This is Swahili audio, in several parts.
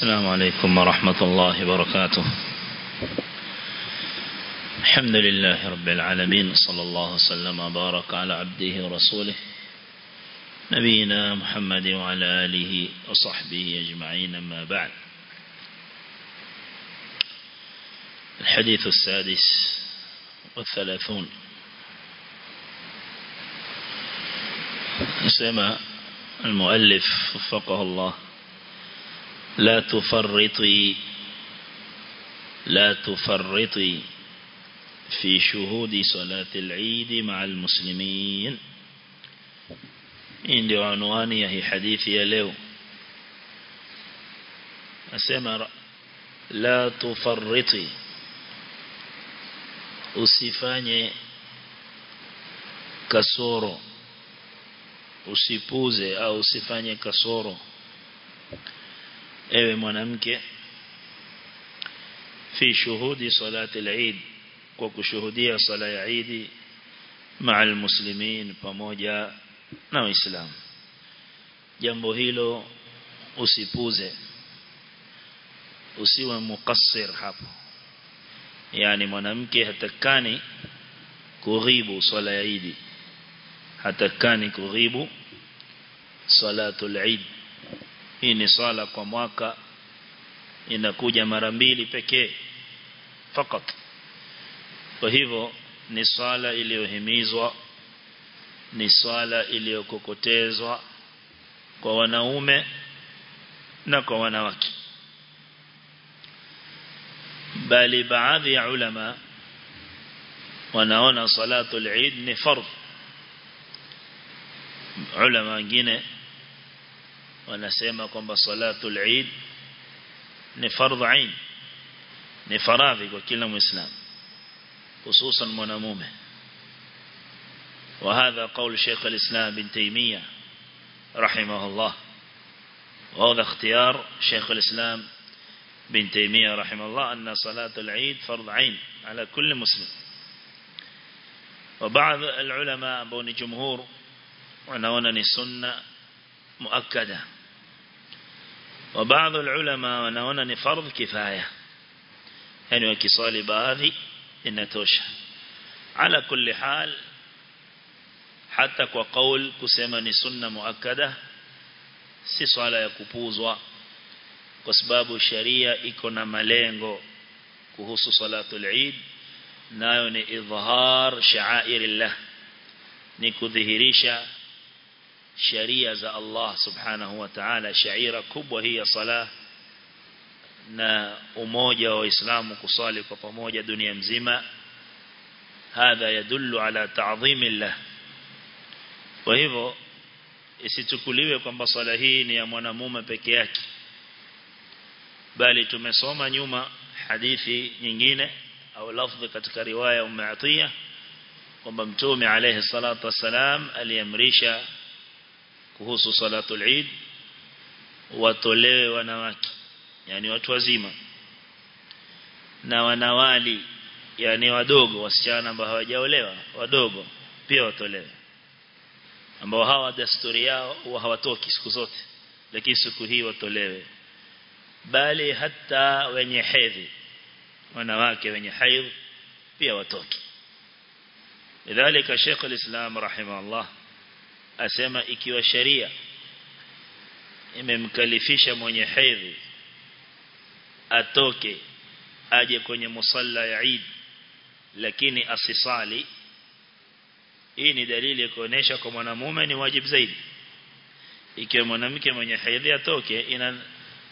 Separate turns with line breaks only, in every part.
السلام عليكم ورحمة الله وبركاته. الحمد لله رب العالمين صلى الله وسلم وبارك على عبده ورسوله نبينا محمد وعلى آله وصحبه أجمعين أما بعد. الحديث السادس والثلاثون. سمع المؤلف وفقه الله لا تفرطي لا تفرطي في شهود صلاة العيد مع المسلمين. إن عنواني هي حديثي ليو. أسمر لا تفرطي. أسفاني كسورو. أسفوزي أو أسفاني كسورو. Ewe mwanamke fi shuhudi salati al-Eid kwa kushuhudia sala ya Eid مع المسلمين pamoja na waislamu jambo hilo usipuze usiwe mukassir hapo yani mwanamke hatakani kughibu swala ya Eid hatakani kughibu salatul Eid hii ni swala kwa mwaka inakuja mara mbili pekee fakat kwa hivyo ni swala iliyohimizwa ni swala iliyokokotezwa kwa wanaume na kwa wanawake. Bali baadhi ya ulama wanaona salatu al-Eid ni fardh. Ulama wengine wanasema kwamba salatu al-Eid ni fardh ain ni faradhi kwa kila hususan mwanamume. وهذا قول شيخ الإسلام بن تيمية رحمه الله وهذا اختيار شيخ الإسلام بن تيمية رحمه الله أن صلاة العيد فرض عين على كل مسلم وبعض العلماء بون جمهور ونونني سنة مؤكدة وبعض العلماء ونونا نفرض كفاية. يعني وكصال إن إنتوش على كل حال حتى كقول كسمن سنة مؤكدة سيصال يكبوز وكسباب الشريعة إكونا ملينغو كهوس صلاة العيد نايوني إظهار شعائر الله. نكذهريشا sharia za Allah subhanahu wa ta'ala shaira kubwa hii ya sala na umoja wa Waislamu kusali kwa pamoja dunia mzima hadha yadullu ala ta'dhimillah kwa hivyo isichukuliwe kwamba swala hii ni ya mwanamume peke yake. Bali tumesoma nyuma hadithi nyingine au lafdhi katika riwaya Umm kwamba mtume alayhi salatu wasalam aliamrisha kuhusu salatul Eid watolewe wanawake yani watu wazima na wanawali yani wadogo wasichana ambao hawajaolewa wadogo pia watolewe ambao hawa desturi yao hawatoki siku zote lakini siku hii watolewe bali hata wenye hedhi wanawake wenye haidh pia watoki lidhalika Sheikh al-Islam rahimahullah asema ikiwa sharia imemkalifisha mwenye hedhi atoke aje kwenye musalla ya Eid lakini asisali hii ni dalili ya kuonesha kwa mwanamume ni wajibu zaidi. Ikiwa mwanamke mwenye haidhi atoke ina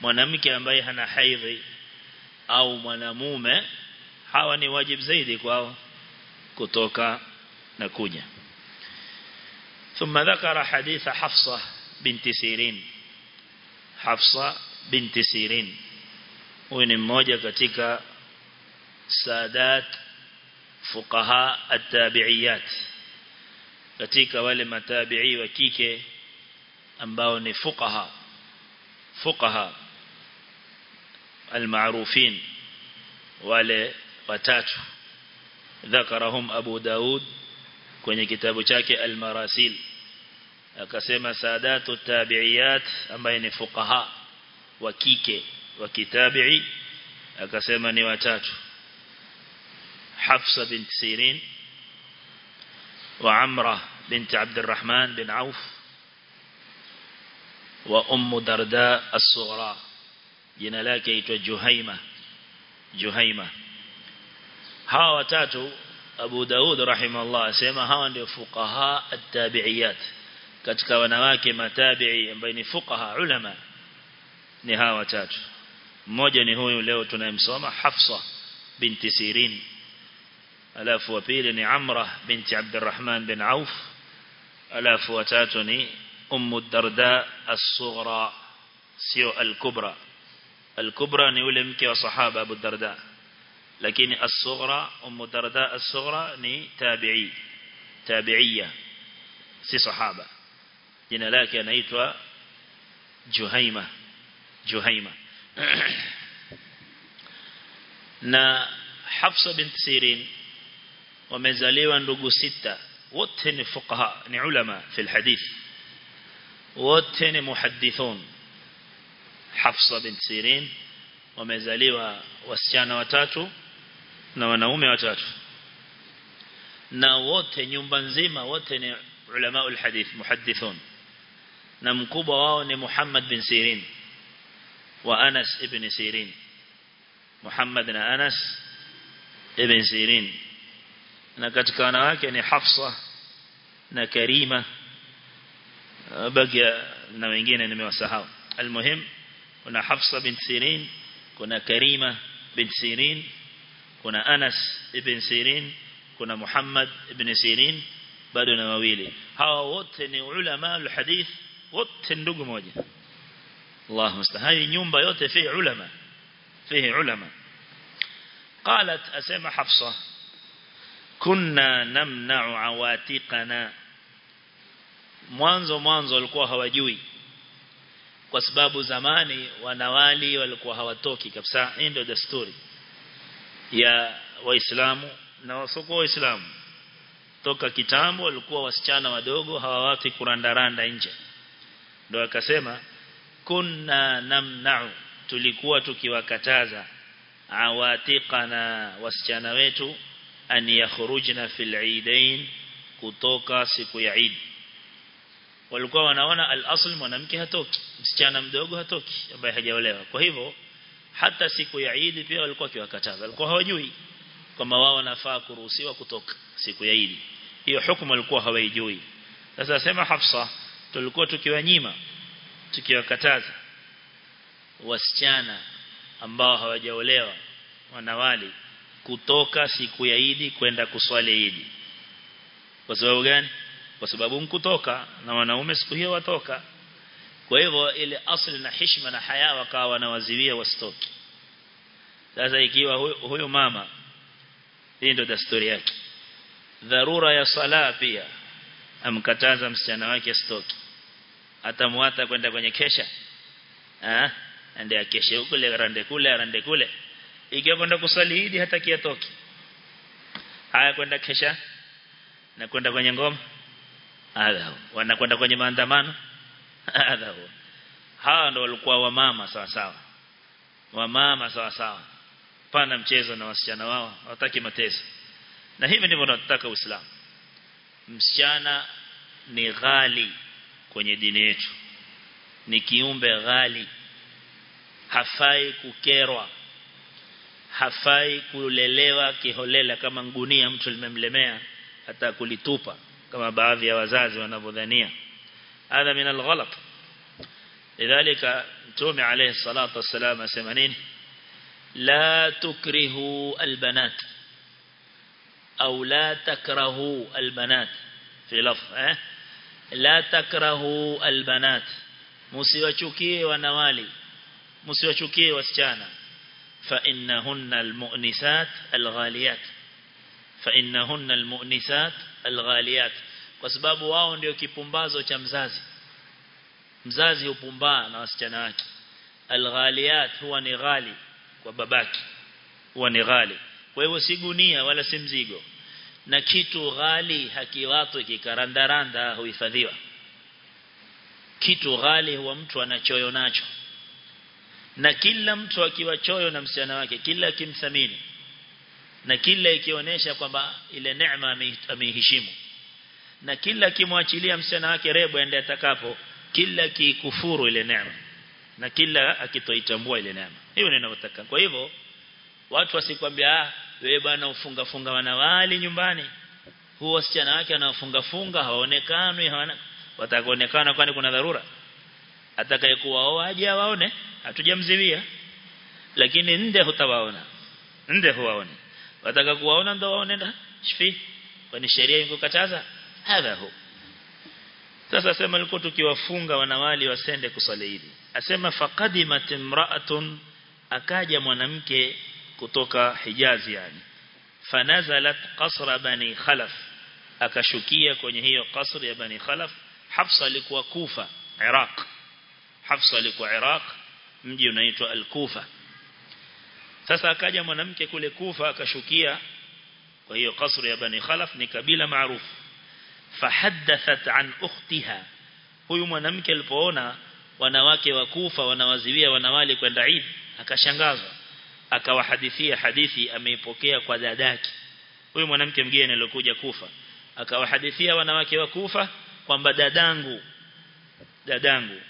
mwanamke ambaye hana haidhi au mwanamume hawa ni wajibu zaidi kwao kutoka na kuja ثم ذكر حديث حفصة بنت سيرين. حفصة بنت سيرين. وين موجة كتك سادات فقهاء التابعيات. كتك ولم تابعي وكيك أنباون فقهاء. فقهاء المعروفين ولي وتات ذكرهم أبو داود. كوني كتاب شاكي المراسيل. Akasema saadatu tabi'iyat ambaye ni fuqaha wa kike wa kitabi'i akasema ni watatu Hafsa bint Sirin wa Amra bint Abdurrahman bin Auf wa Ummu Darda as-Sughra jina lake aitwa Juhaima Juhaima hawa watatu Abu Daud rahimahullah asema hawa ndio fuqaha at-tabi'iyat katika wanawake matabi'i ambao ni fuqaha ulama ni hawa watatu mmoja ni huyu leo tunayemsoma Hafsa binti Sirin alafu wa pili ni Amra binti Abdurrahman bin Auf alafu watatu ni Ummu Darda as-Sughra sio al-Kubra al-Kubra ni yule mke wa sahaba Abu Darda lakini as-Sughra Ummu Darda as-Sughra ni tabi'i tabi'iyya si sahaba jina lake anaitwa Juhaima. Juhaima. Na Hafsa bint Sirin wamezaliwa ndugu sita. Wote ni fuqaha ni ulama fi alhadith wote ni muhaddithun. Hafsa bint Sirin wamezaliwa wasichana watatu na wanaume watatu. Na wote nyumba nzima wote ni ulama alhadith muhaddithun نمكوبا واني محمد بن سيرين وأنس ابن سيرين محمد أنس ابن سيرين نكت كان واكني حفصة نكريمة بقي نوينجين نموسهاو المهم كنا حفصة بن سيرين كنا كريمة بن سيرين كنا أنس ابن سيرين كنا محمد ابن سيرين بدون مويلي هاو وطني علماء الحديث wote ndugu moja Allah mustahayi nyumba yote fi ulama fihi ulama قالت أسمى حفصة كنا نمنع عواتقنا mwanzo mwanzo walikuwa hawajui kwa sababu zamani wanawali walikuwa hawatoki kabisa hii ndio desturi ya waislamu na wasoko waislamu toka kitambo walikuwa wasichana wadogo hawawati kurandaranda nje ndio akasema kunna namna'u tulikuwa tukiwakataza awatiqana wasichana wetu an yakhrujna fil eidain kutoka siku ya Eid. Walikuwa wanaona al-asl mwanamke hatoki msichana mdogo hatoki ambaye hajaolewa. Kwa hivyo hata siku ya Eid pia walikuwa kiwakataza walikuwa hawajui kama wao wanafaa kuruhusiwa kutoka siku ya Eid. Hiyo hukumu walikuwa hawajui sasa sema Hafsa tulikuwa tukiwanyima tukiwakataza wasichana ambao hawajaolewa wanawali kutoka siku ya Idi kwenda kuswali Idi kwa sababu gani? Kwa sababu mkutoka na wanaume siku hiyo watoka. Kwa hivyo ile asli na heshima na haya wakawa wanawaziwia wasitoki sasa ikiwa huyo, mama hii ndio dasturi yake. Dharura ya sala pia amkataza msichana wake asitoki atamwata kwenda kwenye kesha. Ah ande akeshe le rande kule rande kule. Ikiwa kwenda kusali idi hata kiatoki haya kwenda kesha na kwenda kwenye ngoma. Hadha wanakwenda kwenye maandamano. Hadha hawa ndo walikuwa wamama sawa sawa. Wamama sawa sawa. Pana mchezo na wasichana wao hawataki mateso. Na hivi ndivyo tunataka Uislamu. Msichana ni ghali kwenye dini yetu ni kiumbe ghali hafai kukerwa hafai kulelewa kiholela kama ngunia mtu limemlemea hata kulitupa kama baadhi ya wazazi wanavyodhania hadha min alghalat lidhalika mtume alayhi salatu wassalam asema nini la tukrihu albanat au la takrahu albanat fi lafz eh la takrahu albanat. Msiwachukie wanawali. Msiwachukie wasichana. Fa innahunna almu'nisat alghaliyat. Fa innahunna almu'nisat alghaliyat. Kwa sababu wao ndio kipumbazo cha mzazi. Mzazi hupumbaa na wasichana wake. Alghaliyat huwa ni ghali kwa babaki huwa ni ghali. Kwa hivyo si gunia wala si mzigo na kitu ghali hakiwatwi kikarandaranda huhifadhiwa. Kitu ghali huwa mtu anachoyo nacho. Na kila mtu akiwa choyo na msichana wake kila kimthamini na kila ikionyesha kwamba ile neema ameiheshimu. Na kila kimwachilia msichana wake rebo ende atakapo kila kikufuru ile neema. Na kila akitoitambua ile neema. Hiyo ninayotaka kwa hivyo watu wasikwambia ah wewe bwana ufunga funga wanawali nyumbani. Huo wasichana wake anafunga funga haonekani hawana watakaonekana kwani kuna dharura. Atakayekuwa aje waone hatujamziwia lakini nde hutawaona. Nde huwaone wataka kuwaona ndo waone nda. Shifi kwani sheria ingekataza hadha hu. Sasa sema alikuwa tukiwafunga wanawali wasende kusali hili asema faqadimat imra'atun akaja mwanamke kutoka Hijazi yani fanazalat qasra bani khalaf akashukia kwenye hiyo qasr ya bani khalaf Hafsa alikuwa Kufa Iraq Hafsa alikuwa Iraq mji unaitwa Al-Kufa sasa akaja mwanamke kule Kufa akashukia kwa hiyo qasr ya bani khalaf ni kabila maarufu fahaddathat an ukhtiha huyu mwanamke alipoona wanawake wa Kufa wanawaziwia wanawali kwenda Eid akashangazwa akawahadithia hadithi ameipokea kwa dadaki huyu mwanamke mgeni aliyokuja Kufa. Akawahadithia wanawake wa Kufa kwamba dadangu dadangu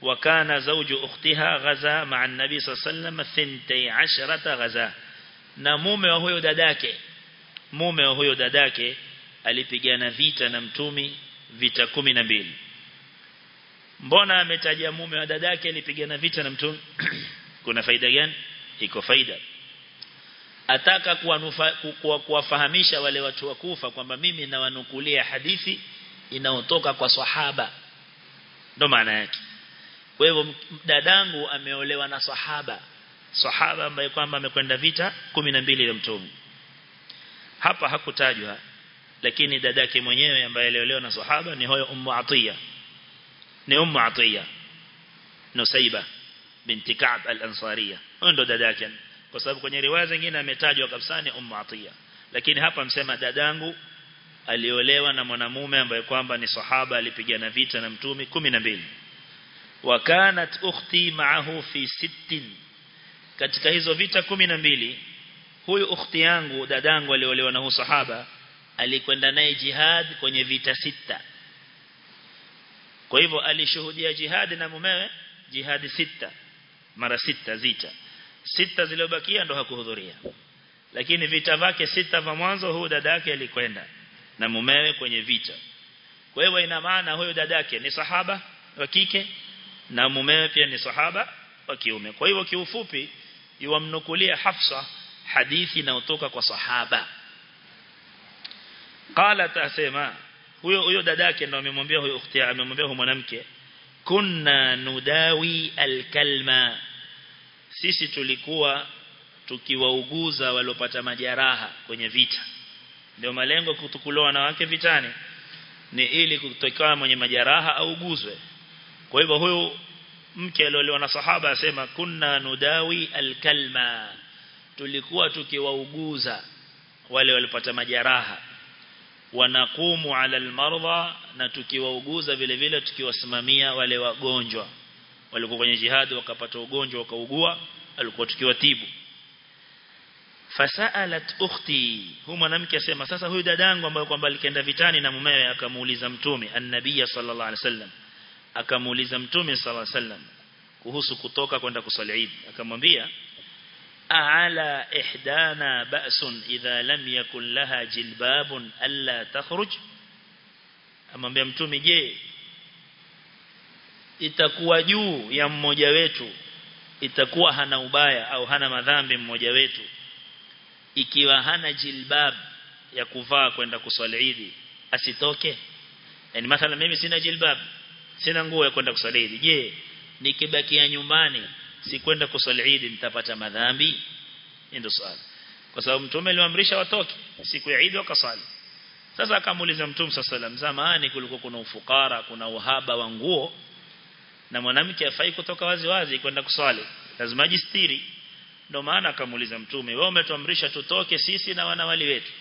wakana zauju ukhtiha ghaza ma'a an-nabi sallallahu alayhi wasallam ghaza. Na mume wa huyo dadake mume wa huyo dadake alipigana vita na mtumi vita kumi na mbili. Mbona ametaja mume wa dadake alipigana vita na mtumi? Kuna faida gani iko faida. Ataka kuwafahamisha wale watu wa kufa kwamba mimi nawanukulia hadithi inayotoka kwa sahaba. Ndo maana yake. Kwa hivyo dadangu ameolewa na sahaba. Sahaba ambaye kwamba amekwenda vita 12 ya mtume. Hapa hakutajwa lakini dadake mwenyewe ambaye aliolewa na sahaba ni huyo ummu atiya. Ni ummu atiya. Nusaiba binti Ka'b al-Ansariya. Ndo dada yake. Kwa sababu kwenye riwaya zingine ametajwa kabisa ni ummu atiya. Lakini hapa msema dadangu aliolewa na mwanamume ambaye kwamba ni sahaba alipigana vita na mtume 12 wa kanat ukhti ma'ahu fi sittin. Katika hizo vita 12 huyu ukhti yangu dadangu aliolewa na huyu sahaba alikwenda naye jihad kwenye vita sita. Kwa hivyo alishuhudia jihad na mumewe jihad sita mara sita zita. Sita zilizobakia ndo hakuhudhuria. Lakini vita vake sita vya mwanzo huyu dadake alikwenda na mumewe kwenye vita. Kwa hiyo ina maana huyo dadake ni sahaba wa kike na mumewe pia ni sahaba wa kiume. Kwa hiyo kiufupi yuamnukulia Hafsa hadithi inayotoka kwa sahaba. Qala tasema huyo huyo dadake ndo amemwambia huyo ukhti amemwambia huyo mwanamke kunna nudawi alkalma sisi tulikuwa tukiwauguza walopata majeraha kwenye vita. Ndio malengo kutukuloa wanawake vitani? Ni ili kutokaa mwenye majeraha auguzwe. Kwa hivyo huyu mke aliolewa na sahaba asema kunna nudawi alkalma. Tulikuwa tukiwauguza wale walipata majeraha. Wanakumu ala almarda na tukiwauguza vile vile tukiwasimamia wale wagonjwa walikuwa kwenye jihad wakapata ugonjwa wakaugua alikuwa tukiwa tibu. Fasalat ukhti huyo mwanamke asema sasa huyu dadangu ambaye kwamba alikenda vitani na mumewe akamuuliza mtume annabiya sallallahu alaihi wasallam. Akamuuliza mtume sallallahu alaihi wasallam kuhusu kutoka kwenda kusali Eid. Akamwambia ala ihdana ba'sun idha lam yakul laha jilbabun alla takhruj. Amwambia mtume je itakuwa juu ya mmoja wetu itakuwa hana ubaya au hana madhambi mmoja wetu. Ikiwa hana jilbab ya kuvaa kwenda kuswali Eid asitoke. Yani mathala mimi sina jilbab sina nguo ya kwenda kuswali Eid je nikibakia nyumbani sikwenda kuswali Idi nitapata madhambi? Ndio swali. Kwa sababu mtume aliamrisha watoke siku ya idi wakasali sasa akamuuliza mtume sallallahu alaihi wasallam zamani kulikuwa kuna ufukara kuna uhaba wa nguo na mwanamke afai kutoka wazi wazi kwenda kuswali lazima ajistiri. Ndio maana akamuuliza mtume wewe umetuamrisha tutoke sisi na wanawali wetu?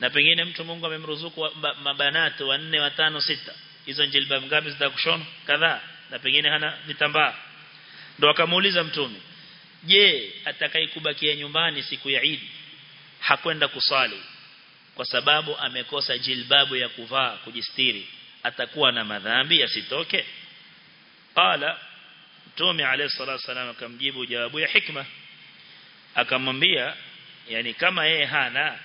Na pengine mtu Mungu amemruzuku mabanatu wanne watano sita. Hizo jilbab ngapi zitakushona? Kadhaa. Na pengine hana vitambaa. Ndo akamuuliza mtume je atakayekubakia nyumbani siku ya Eid hakwenda kusali kwa sababu amekosa jilbabu ya kuvaa kujistiri? Atakuwa na madhambi asitoke qala mtume alayhi salatu والسلام akamjibu jawabu ya hikma. Akamwambia yani kama yeye hana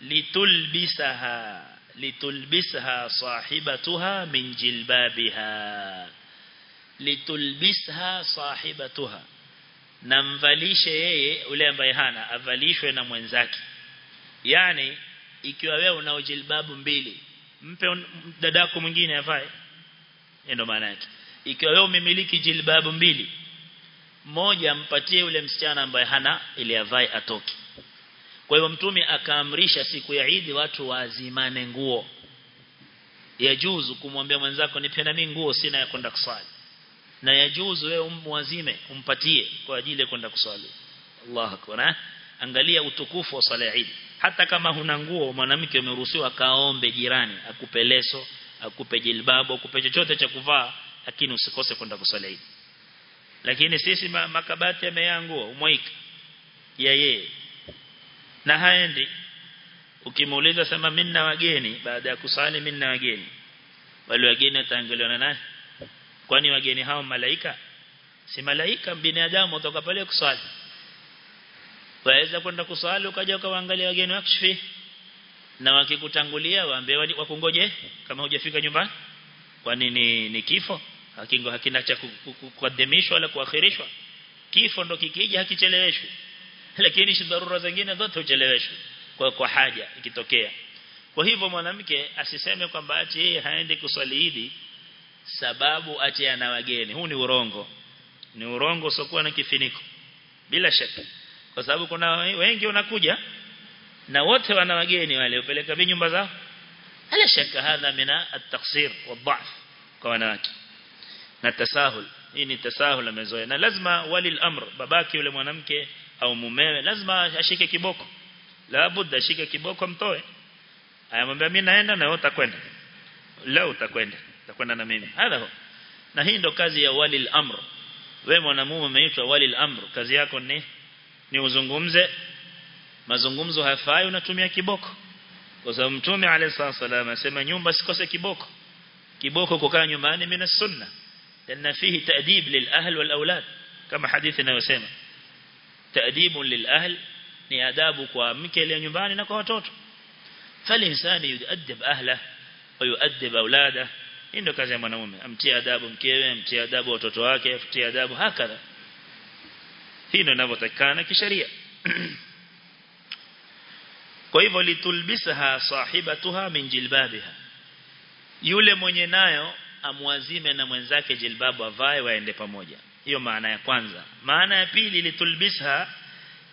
litulbisaha litulbisaha sahibatuha min jilbabiha. Litulbisha sahibatuha. Na mvalishe yeye ule ambaye hana avalishwe na mwenzake. Yani ikiwa wewe una jilbabu mbili mpe dadako mwingine avae. Ndio maana yake ikiwa wewe umemiliki jilbabu mbili moja mpatie yule msichana ambaye hana ili avae atoke. Kwa hivyo mtume akaamrisha siku ya Eid watu waazimane nguo. Yajuzu kumwambia mwenzako nipe na mimi nguo sina ya kwenda kusali na yajuzu wewe umwazime umpatie kwa ajili ya kwenda kusali Allah akbar angalia utukufu wa sala ya Eid. Hata kama huna nguo mwanamke umeruhusiwa kaombe jirani akupe leso akupe jilbabu akupe chochote cha kuvaa lakini usikose kwenda kusali Eid. Lakini sisi makabati yameangua umwaika ya yeye. Na haendi. Ukimuuliza sema mimi na wageni. Baada ya kusali mimi na wageni. Wale wageni wataangaliwa na nani? Kwani wageni hao malaika? Si malaika binadamu kutoka pale kusali waweza kwenda kusali ukaja ukaangalia wageni wakishfi na wakikutangulia waambie wakungoje kama hujafika nyumbani? Kwani ni, ni kifo hakingo hakina cha kuadhimishwa wala kuakhirishwa. Kifo ndo kikija hakicheleweshwi. Lakini shi dharura zingine zote ucheleweshwe kwa kwa haja ikitokea. Kwa hivyo mwanamke asiseme kwamba ati yeye haendi kuswali Idi sababu ati ana wageni. Huu ni urongo. Ni urongo usiokuwa na kifiniko. Bila shaka. Kwa sababu kuna wengi wanakuja na wote wana wageni wale upeleka vinyumba zao. Ala shaka hadha mina at-taqsir wa dhaf kwa wanawake na tasahul. Hii ni tasahul amezoea. Na lazima wali al-amr babaki yule mwanamke au mumewe lazima ashike kiboko. La budda ashike kiboko mtoe. Ayamwambia mimi naenda na wewe utakwenda. Leo utakwenda. Utakwenda na mimi. Hadha na hii ndo kazi ya wali al-amr. Wewe mwanamume umeitwa wali al-amr. Kazi yako ni ni uzungumze. Mazungumzo hayafai unatumia kiboko. Kwa sababu mtume alayhi salamu asema nyumba sikose kiboko. Kiboko kukaa nyumbani mina sunna لأن فيه تأديب للأهل والأولاد كما حديث inayosema تأديب للأهل ni adabu kwa mke ile nyumbani na kwa watoto falinsani yuadib ahla wa yuadib aulada ndio kazi ya mwanamume amtie adabu mkewe amtie adabu watoto wake amtie adabu hakadha hii ndio inavyotakana kisheria kwa hivyo litulbisaha sahibatuha min jilbabiha yule mwenye nayo amwazime na mwenzake jilbabu avae waende pamoja. Hiyo maana ya kwanza. Maana ya pili litulbisha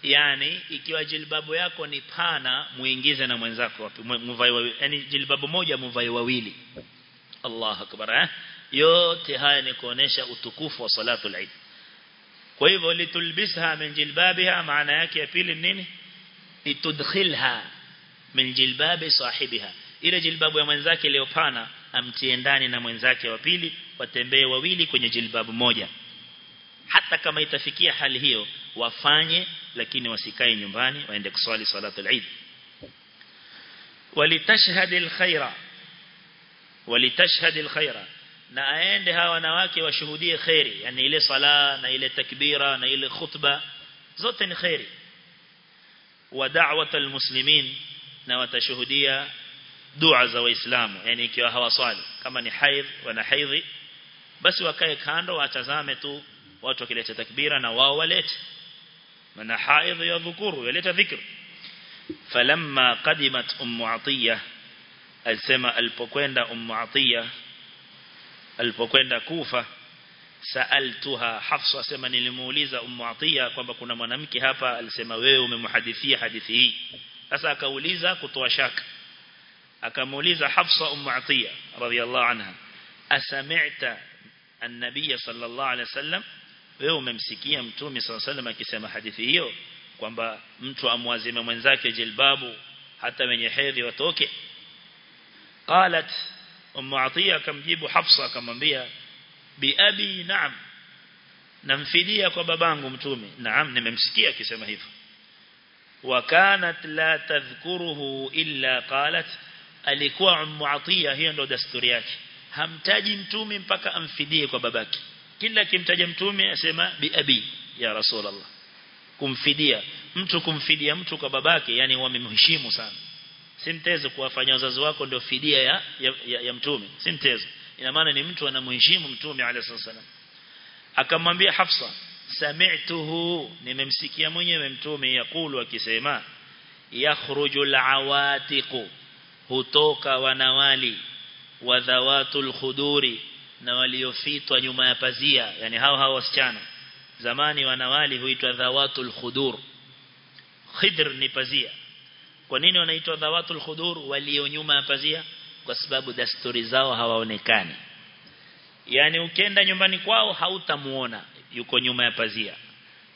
yani ikiwa jilbabu yako ni pana muingize na mwenzako mvae yani jilbabu moja mvae wawili. Allah akbar eh? yote haya ni kuonesha utukufu wa salatu al-Eid kwa hivyo litulbisha min jilbabiha maana yake ya pili nini? Litudkhilha min jilbabi sahibiha. Ile jilbabu ya mwenzake leo pana amtie ndani na mwenzake wa pili watembee wawili kwenye jilbabu moja. Hata kama itafikia hali hiyo wafanye lakini wasikae nyumbani waende kuswali salatu al-Eid walitashhad al-khaira walitashhad al-khaira na aende hawa wanawake washuhudie khairi yani ile sala na ile takbira na ile khutba zote ni khairi wa da'wat al-muslimin na watashuhudia dua za waislamu yani ikiwa hawaswali. Kama ni haidh wana haidhi basi wakae kando watazame tu watu wakileta takbira na wao walete. Maana haidh ya dhukuru yaleta dhikr. Falamma qadimat ummu atiya alisema alipokwenda ummu atiya alipokwenda kufa saaltuha hafsa asema nilimuuliza ummu atiya kwamba kuna mwanamke hapa alisema wewe umemhadithia hadithi hii. Sasa akauliza kutoa shaka akamuuliza Hafsa ummu Atiya radhiyallahu anha asami'ta an-nabiy sallallahu alayhi wasallam wewe umemsikia mtume sallallahu alayhi wasallam akisema hadithi hiyo kwamba mtu amwazime mwenzake jilbabu hata wenye hedhi watoke? Qalat ummu Atiya akamjibu Hafsa akamwambia bi abi na'am namfidia kwa babangu mtume. Naam nimemsikia akisema hivyo. Wakanat la tadhkuruhu illa qalat alikuwa ummu atiya hiyo ndio dasturi yake. Hamtaji mtume mpaka amfidie kwa babake. Kila kimtaja mtume asema bi abi ya rasulullah. Kumfidia. Mtu kumfidia mtu kwa babake yani wamemheshimu sana. Si mtezo kuwafanya wazazi wako ndio fidia ya, ya, ya, ya mtume. Si mtezo ina maana ni mtu anamheshimu mtume alayhi wasallam akamwambia Hafsa sami'tuhu. Nimemsikia mwenyewe mtume yakulu akisema yakhruju awatiqu hutoka wanawali wa dhawatul khuduri na waliofitwa nyuma ya pazia yani hao hao wasichana. Zamani wanawali huitwa dhawatul khudur. Khidr ni pazia. Kwa nini wanaitwa dhawatul khudur walio nyuma ya pazia? Kwa sababu dasturi zao hawaonekani. Yani ukienda nyumbani kwao hautamuona yuko nyuma ya pazia.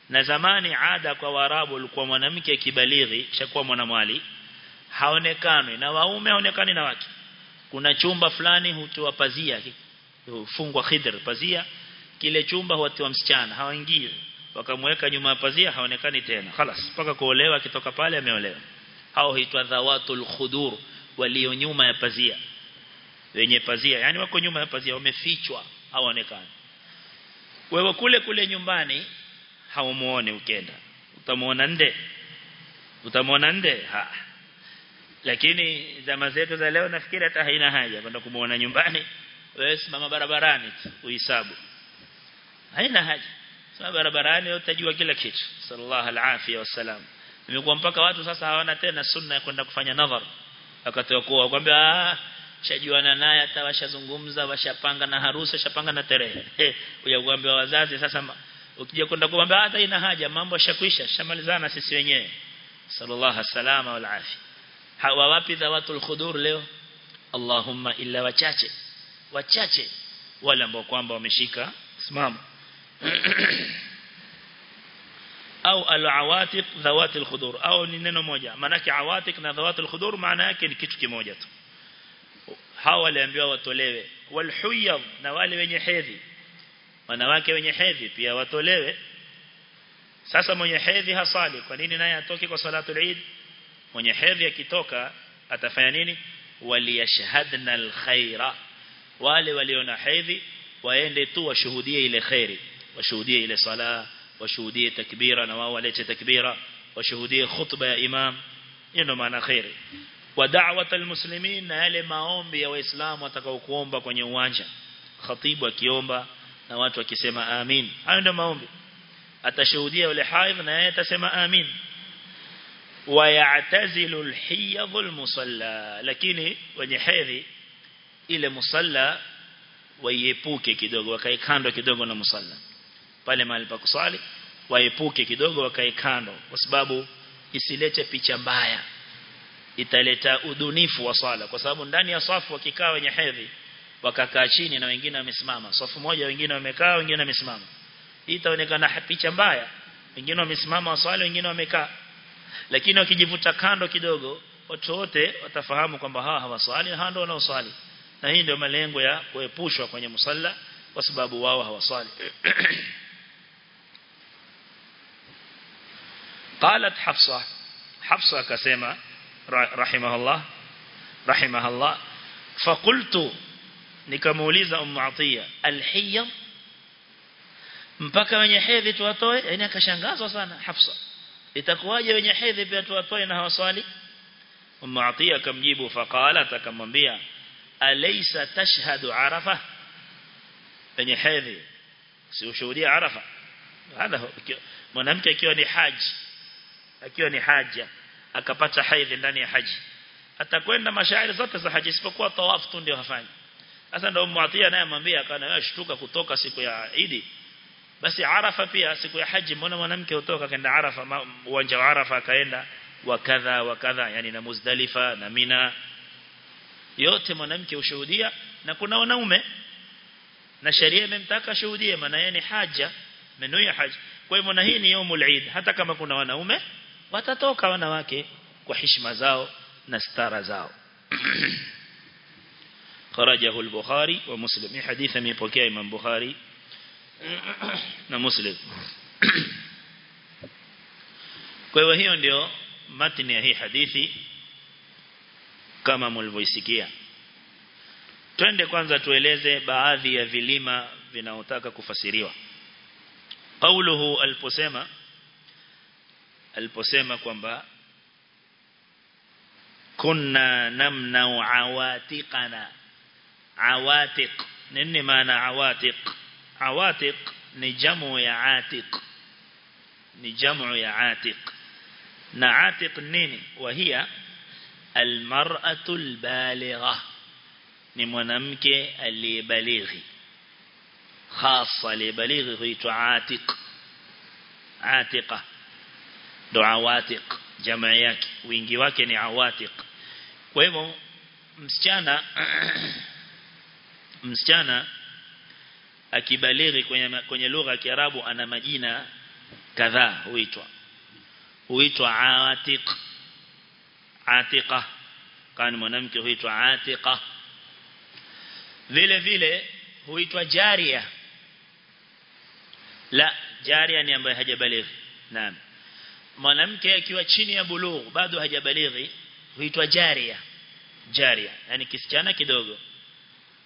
Na zamani ada kwa warabu walikuwa mwanamke kibalighi shakuwa mwanamwali haonekani na waume haonekani na wake kuna chumba fulani hutoa pazia hufungwa khidr pazia kile chumba huatiwa msichana hawaingii wakamweka nyuma ya pazia haonekani tena خلاص mpaka kuolewa akitoka pale ameolewa hao huitwa dhawatul khudur walio nyuma ya pazia wenye pazia yani wako nyuma ya pazia wamefichwa hawaonekani wewe kule kule nyumbani haumuone ukenda utamuona nde utamuona nde ha lakini zama zetu za leo nafikiri hata haina haja kwenda kumuona nyumbani. Wewe simama barabarani uhesabu haina haja. Simama barabarani utajua kila kitu. Sallallahu alaihi wasallam. Imekuwa mpaka watu sasa hawana tena sunna ya kwenda kufanya nadhar. Wakati wa kuoa kwamba ah shajuana naye hata washazungumza washapanga na harusi washapanga na tarehe. Kuja kuambia wazazi sasa ukija kwenda kuambia hata ina haja mambo yashakwisha shamalizana sisi wenyewe. Sallallahu alaihi wal afi hawa wapi dhawatul leo? Allahumma illa wachache. Wachache wale ambao kwamba wameshika simama au al-awatiq dhawatil khudur. Au ni neno moja. Maana awatiq na dhawatil khudur maana yake ni kitu kimoja tu. Hawa waliambiwa watolewe. Walhuyadh na wale wenye hedhi. Wanawake wenye hedhi pia watolewe. Sasa mwenye hedhi hasali. Kwa nini naye atoke kwa salatu eid mwenye hedhi akitoka atafanya nini? Waliyashhadna alkhaira. Wale walio na hedhi waende tu washuhudie ile khairi washuhudie ile sala washuhudie takbira na wao walete takbira. Washuhudie khutba ya imam. Hiyo ndio maana khairi wa da'wat almuslimin na yale maombi ya waislamu atakaokuomba kwenye uwanja. Khatibu akiomba na watu wakisema amin. Hayo ndio maombi. Atashuhudia yule haidh na yeye atasema amin wayatazilu alhiyadh almusalla lakini wenye hedhi ile musalla waiepuke kidogo wakae kando kidogo na musalla. Pale mahali pa kusali waepuke kidogo wakae kando. Kwa sababu isilete picha mbaya. Italeta udunifu wa sala kwa sababu ndani ya safu wakikaa wenye hedhi wakakaa chini na wengine wamesimama. Safu moja wengine wamekaa wengine wamesimama. Itaonekana picha mbaya. Wengine wamesimama waswali wengine wamekaa lakini wakijivuta kando kidogo watu wote watafahamu kwamba hawa hawaswali na hawa ndio wanaoswali na hii ndio malengo ya kuepushwa kwenye musalla kwa sababu wao hawaswali قالت حفصة حفصة كسمة رحمه الله رحمه الله فقلت nikamuuliza ummu atiya alhiyya mpaka wenye hedhi tuwatoe yani akashangazwa sana hafsa itakuwaje wenye hedhi pia tuwatoe na hawaswali? Ummu kamjibu akamjibu faqala akamwambia alaysa tashhadu arafa? Wenye hedhi si ushuhudia arafa. Hada mwanamke akiwa ni haji akiwa ni haja akapata hedhi ndani ya haji atakwenda mashairi zote za haji isipokuwa tawafu tu ndio hafanyi. Sasa ndio muatia naye amwambia kana wewe shtuka kutoka siku ya Idi basi Arafa pia siku ya haji mbona mwanamke hutoka kaenda Arafa uwanja wa Arafa akaenda wakadha wakadha yani na Muzdalifa na Mina yote mwanamke ushuhudia na kuna wanaume na sheria imemtaka shuhudie maana yeye ni haja menuya haji kwa hivyo na hii ni yaumul Eid hata kama kuna wanaume watatoka wanawake kwa heshima zao na stara zao خرجه البخاري ومسلم حديث من بكاء من بخاري na Muslim. Kwa hiyo hiyo ndio matni ya hii hadithi kama mlivyoisikia. Twende kwanza tueleze baadhi ya vilima vinaotaka kufasiriwa. Qauluhu aliposema aliposema kwamba kunna namna awatiqana. Awatiq. Nini maana awatiq awatiq ni jamu ya atiq ni jamu ya atiq na atiq nini wahia almar'atu albaligha ni mwanamke aliyebalighi khasa aliyebalighi huitwa atiq atiqa ndo awatiq jamaa yake wingi wake ni awatiq kwa hivyo msichana msichana akibalighi kwenye kwenye lugha ya Kiarabu ana majina kadhaa huitwa. Huitwa atiq. Atiqa. Kana mwanamke huitwa atiqa. Vile vile huitwa jaria. La jaria ni ambaye hajabalighi. Naam. Mwanamke akiwa chini ya bulugh bado hajabalighi huitwa jaria. Jaria. Yani kisichana kidogo.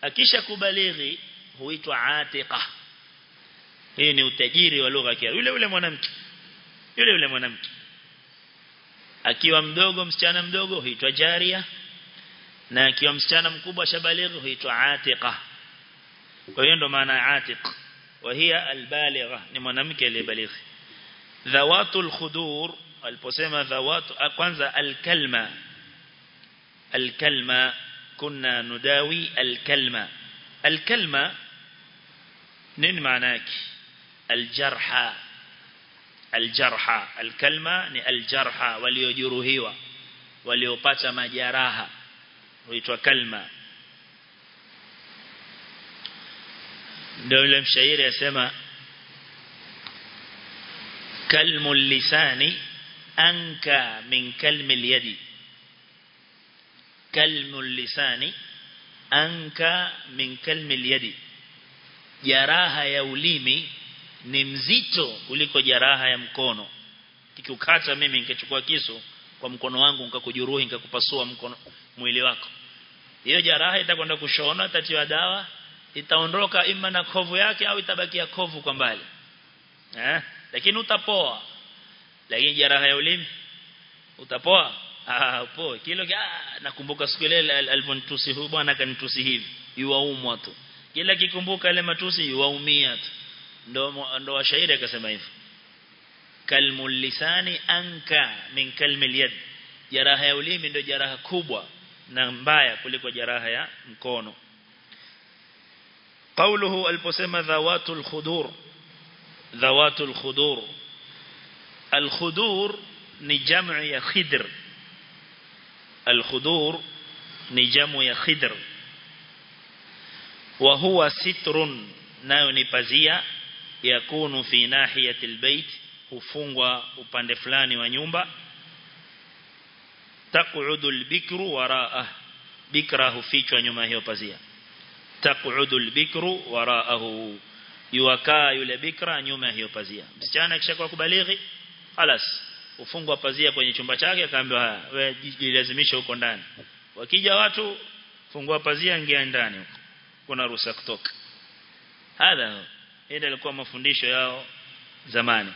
Akisha kubalighi huitwa atiqa hii ni utajiri wa lugha ya yule yule mwanamke yule yule mwanamke akiwa mdogo msichana mdogo huitwa jaria na akiwa msichana mkubwa shabalighi huitwa atiqa kwa hiyo ndo maana atiq wa hiya albaligha ni mwanamke aliyebalighi dhawatul khudur aliposema dhawatu kwanza alkalma alkalma kunna nudawi alkalma nini maana yake aljarha aljarha alkalma ni aljarha waliojeruhiwa waliopata majeraha huitwa kalma ndio yule mshairi asema kalmu lisani anka min kalmi alyadi kalmu lisani anka min kalmi yadi jaraha ya ulimi ni mzito kuliko jaraha ya mkono. Kikukata mimi nikachukua kisu kwa mkono wangu nikakujeruhi nikakupasua mkono mwili wako. Hiyo jaraha itakwenda kushona tatiwa dawa itaondoka ima na kovu yake au itabakia kovu kwa mbali. Eh? Lakini utapoa. Lakini jaraha ya ulimi utapoa ah poa kilo ah nakumbuka siku ile aliponitusi huyu bwana kanitusi hivi yuaumwa tu kila kikumbuka ile matusi yuaumia tu ndo ndo washairi akasema hivyo kalmul lisani anka min kalmil yad jaraha ya ulimi ndio jaraha kubwa na mbaya kuliko jaraha ya mkono قوله البسمة ذوات الخدور ذوات الخدور الخدور نجمع يا خدر الخدور نجمع يا خدر وهو ستر nayo ni pazia yakunu fi nahiyati albayt hufungwa upande fulani wa nyumba taqudu albikru waraa bikra hufichwa nyuma hiyo pazia taqudu albikru waraahu yuwakaa yule bikra nyuma hiyo pazia msichana kishakuwa kubalighi خلاص ufungwa pazia kwenye chumba chake akaambiwa wewe jilazimisha huko ndani. Wakija watu fungua pazia ingia ndani kuna ruhusa kutoka. Hadha ile ilikuwa mafundisho yao zamani.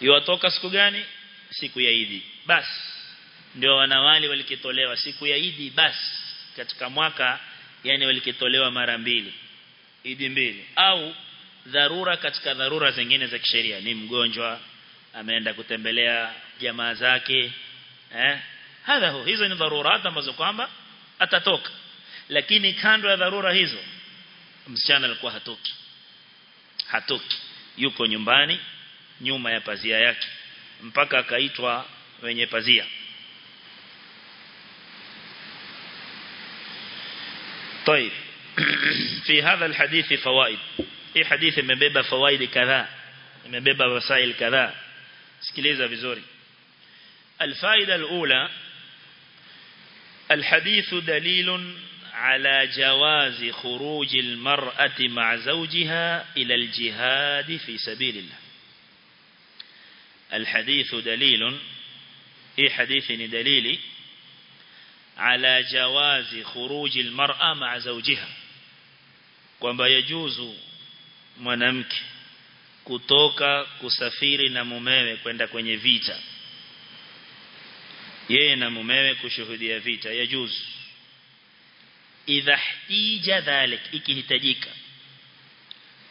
Iwatoka siku gani? Siku ya Idi. Basi ndio wanawali walikitolewa. Siku ya Idi basi katika mwaka yani walikitolewa mara mbili. Idi mbili. Au dharura katika dharura zingine za kisheria. Ni mgonjwa ameenda kutembelea jamaa zake eh hadha hu hizo ni dharura ambazo kwamba atatoka lakini kando ya dharura hizo msichana alikuwa hatoki hatoki yuko nyumbani nyuma ya pazia yake mpaka akaitwa wenye pazia طيب في هذا الحديث فوائد hii hadithi imebeba fawaidi kadhaa imebeba wasail kadhaa sikiliza vizuri الفائدة الأولى الحديث دليل على جواز خروج المرأة مع زوجها إلى الجهاد في سبيل الله. الحديث دليل إيه حديث دليل على جواز خروج المرأة مع زوجها kwamba yajuzu mwanamke kutoka kusafiri na mumewe kwenda kwenye vita. Yeye na mumewe kushuhudia vita ya juzu idha htija dhalik ikihitajika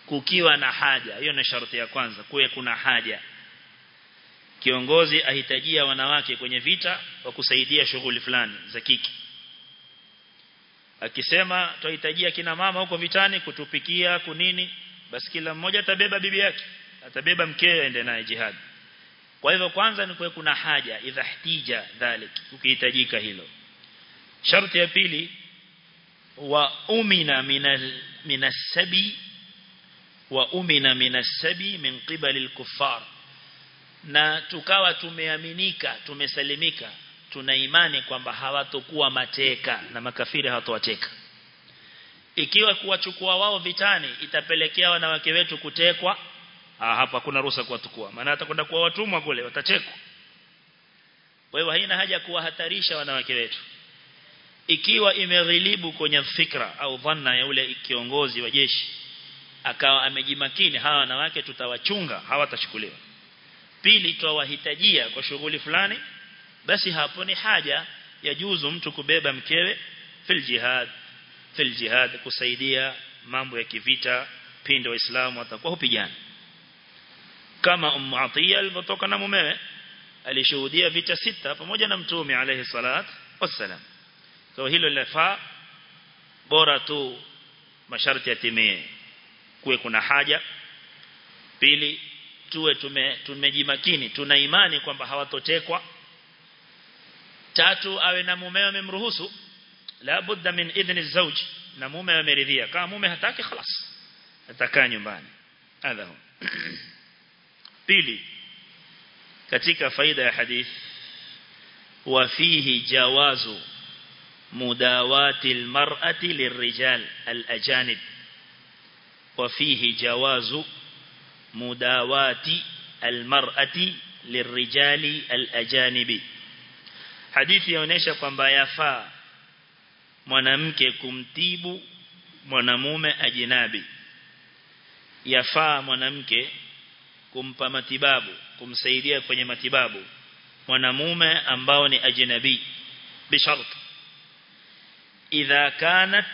kukiwa na haja hiyo ni sharti ya kwanza kuwe kuna haja. Kiongozi ahitajia wanawake kwenye vita wa kusaidia shughuli fulani za kiki akisema tuhitajia kina mama huko vitani kutupikia kunini basi kila mmoja atabeba bibi yake atabeba mkewe aende naye jihad kwa hivyo kwanza ni kuwe kuna haja idha htija dhalik ukihitajika hilo. Sharti ya pili wa umina minasabi wa umina minasabi min qibali al-kuffar. Na tukawa tumeaminika tumesalimika tuna imani kwamba hawatokuwa mateka na makafiri hawatowateka. Ikiwa kuwachukua wao vitani itapelekea wanawake wetu kutekwa ah hapa kuna ruhusa kuwatukua. Maana atakwenda kuwa watumwa kule watachekwa. Kwa hiyo haina haja kuwahatarisha wanawake wetu. Ikiwa imeghilibu kwenye fikra au dhanna ya ule kiongozi wa jeshi akawa amejimakini hawa wanawake tutawachunga hawatachukuliwa. Pili twawahitajia kwa shughuli fulani basi hapo ni haja ya juzu mtu kubeba mkewe fil jihad. Fil jihad kusaidia mambo ya kivita pindi waislamu watakuwa hupigana kama ummu atiya alipotoka na mumewe alishuhudia vita sita pamoja na mtume alayhi salat wassalam kwa hilo lafaa bora tu masharti yatimie kuwe kuna haja pili tuwe tume tumejimakini tuna imani kwamba hawatotekwa tatu awe na mumewe amemruhusu la budda min idhni zawj na mume ameridhia kama mume hataki خلاص atakaa nyumbani hadha pili katika faida ya hadith wa fihi jawazu mudawati almar'ati lirrijal alajanib wa fihi jawazu mudawati almar'ati lirrijali alajanibi hadithi yaonesha kwamba yafaa mwanamke kumtibu mwanamume ajinabi. Yafaa mwanamke kumpa matibabu kumsaidia kwenye matibabu mwanamume ambao ni ajnabi bishart. Idha kanat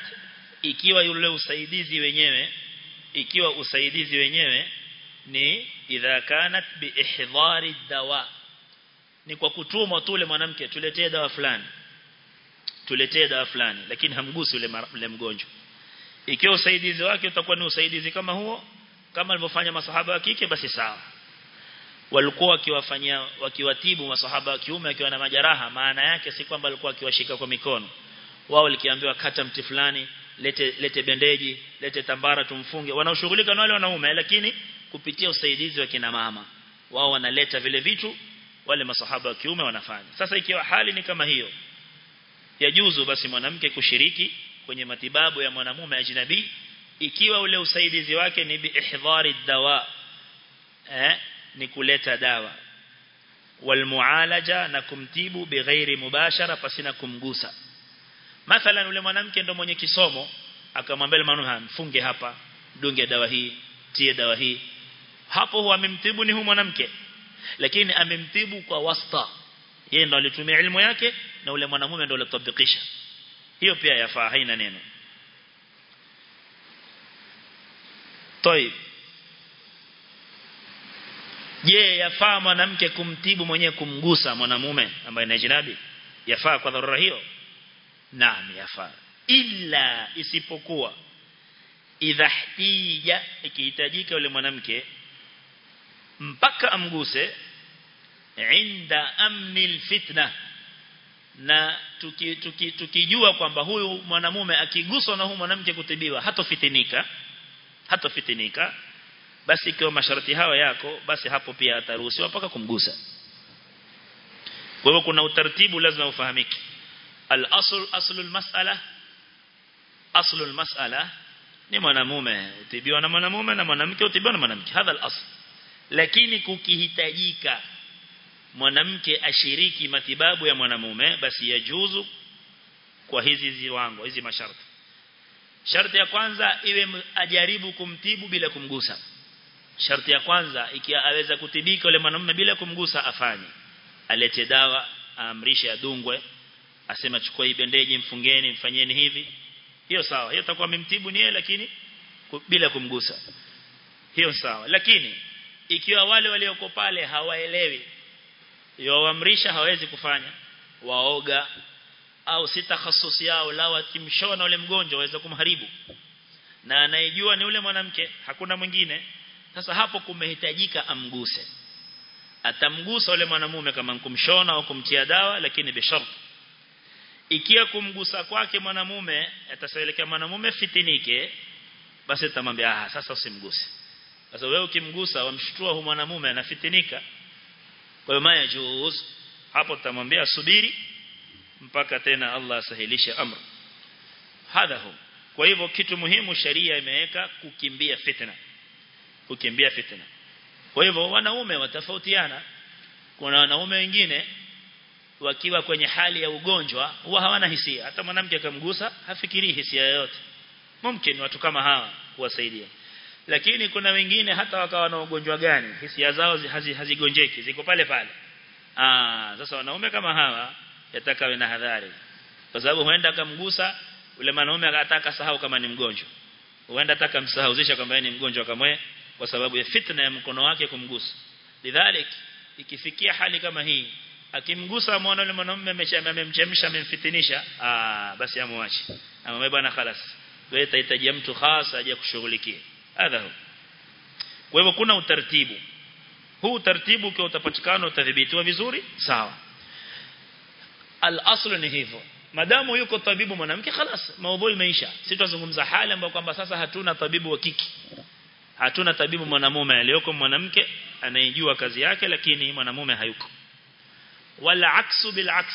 ikiwa yule usaidizi wenyewe ikiwa usaidizi wenyewe ni idha kanat biihdhari dawa. Ni kwa kutumwa tu yule mwanamke tuletee dawa fulani. Tuletee dawa fulani lakini hamgusi yule mgonjwa. Ikiwa usaidizi wake utakuwa ni usaidizi kama huo kama alivyofanya masahaba wa kike basi sawa. Walikuwa wakiwafanyia wakiwatibu masahaba wa kiume akiwa na majeraha maana yake si kwamba alikuwa akiwashika kwa mikono. Wao likiambiwa kata mti fulani lete lete bendeji lete tambara tumfunge. Wanaoshughulika na wale wanaume lakini kupitia usaidizi wa kina mama wao wanaleta vile vitu wale masahaba wa kiume wanafanya. Sasa ikiwa hali ni kama hiyo yajuzu basi mwanamke kushiriki kwenye matibabu ya mwanamume ajnabi ikiwa ule usaidizi wake ni biihdhari dawa eh ni kuleta dawa. Walmualaja na kumtibu bighairi mubashara pasina kumgusa. Mathalan ule mwanamke ndo mwenye kisomo akamwambia manuha mfunge hapa dunge dawa hii tie dawa hii. Hapo huwa amemtibu ni huyu mwanamke. Lakini amemtibu kwa wasta. Yeye ndo alitumia elimu yake na ule mwanamume ndo alitabikisha hiyo pia yafaa haina neno Toib. Je, yafaa mwanamke kumtibu mwenyewe kumgusa mwanamume ambaye ni jinabi? Yafaa kwa dharura hiyo? Naam, yafaa. Ila isipokuwa idha ihtija ikihitajika yule mwanamke mpaka amguse inda amnil fitna na tukijua tuki, tuki kwamba huyu mwanamume akiguswa na huyu mwanamke kutibiwa hatofitinika hatofitinika basi ikiwa masharti hayo yako basi hapo pia ataruhusiwa mpaka kumgusa kwa hivyo kuna utaratibu lazima ufahamike al-asl aslul mas'ala aslul mas'ala ni mwanamume utibiwa na mwanamume na mwanamke utibiwa na mwanamke hadha al-asl lakini kukihitajika mwanamke ashiriki matibabu ya mwanamume basi yajuzu kwa hizi ziwango hizi masharti sharti ya kwanza iwe ajaribu kumtibu bila kumgusa. Sharti ya kwanza ikiwa aweza kutibika yule mwanamume bila kumgusa afanye. Alete dawa amrishe adungwe. Asema chukua hii bendeji mfungeni mfanyeni hivi. Hiyo sawa. Hiyo takuwa amemtibu ni yeye lakini bila kumgusa. Hiyo sawa. Lakini ikiwa wale walioko pale hawaelewi yoamrisha hawezi kufanya waoga au si takhasusi yao la akimshona ule mgonjwa waweza kumharibu. Na anayejua ni ule mwanamke hakuna mwingine. Sasa hapo kumehitajika amguse. Atamgusa ule mwanamume kama kumshona au kumtia dawa lakini bishart ikia kumgusa kwake mwanamume atasaelekea mwanamume fitinike basi tamwambia ah sasa usimguse. Sasa wewe ukimgusa wamshtua huyo mwanamume anafitinika. Kwa hiyo maya juz hapo tutamwambia subiri mpaka tena Allah asahilishe amr. Hadha hu kwa hivyo kitu muhimu sharia imeweka kukimbia fitna. Kukimbia fitna. Kwa hivyo wanaume watafautiana. Kuna wanaume wengine wakiwa kwenye hali ya ugonjwa huwa hawana hisia. Hata mwanamke akamgusa hafikiri hisia yoyote. Mumkin watu kama hawa kuwasaidia. Lakini kuna wengine hata wakawa na ugonjwa gani? Hisia zao hazigonjeki hazi ziko pale pale. Ah sasa wanaume kama hawa yataka we na hadhari. Kwa sababu huenda akamgusa ule mwanaume akataka sahau kama ni mgonjwa. Huenda ataka msahauzisha kwamba ni mgonjwa kamwe kwa sababu ya fitna ya mkono wake kumgusa. Lidhalik ikifikia hali kama hii akimgusa mwana yule mwanamume amemchemsha amemfitinisha ah basi amwache amwambia bwana خلاص wewe utahitaji mtu hasa aje kushughulikia hadha kwa hivyo kuna utaratibu. Huu utaratibu ukiwa utapatikana utadhibitiwa vizuri sawa al-aslu ni hivyo. Madamu yuko tabibu mwanamke khalas maudhui imeisha. Sitazungumza hali ambayo kwamba sasa hatuna tabibu wa kiki hatuna tabibu mwanamume. Aliyoko mwanamke anayejua kazi yake lakini mwanamume hayuko. Wala aksu bil aks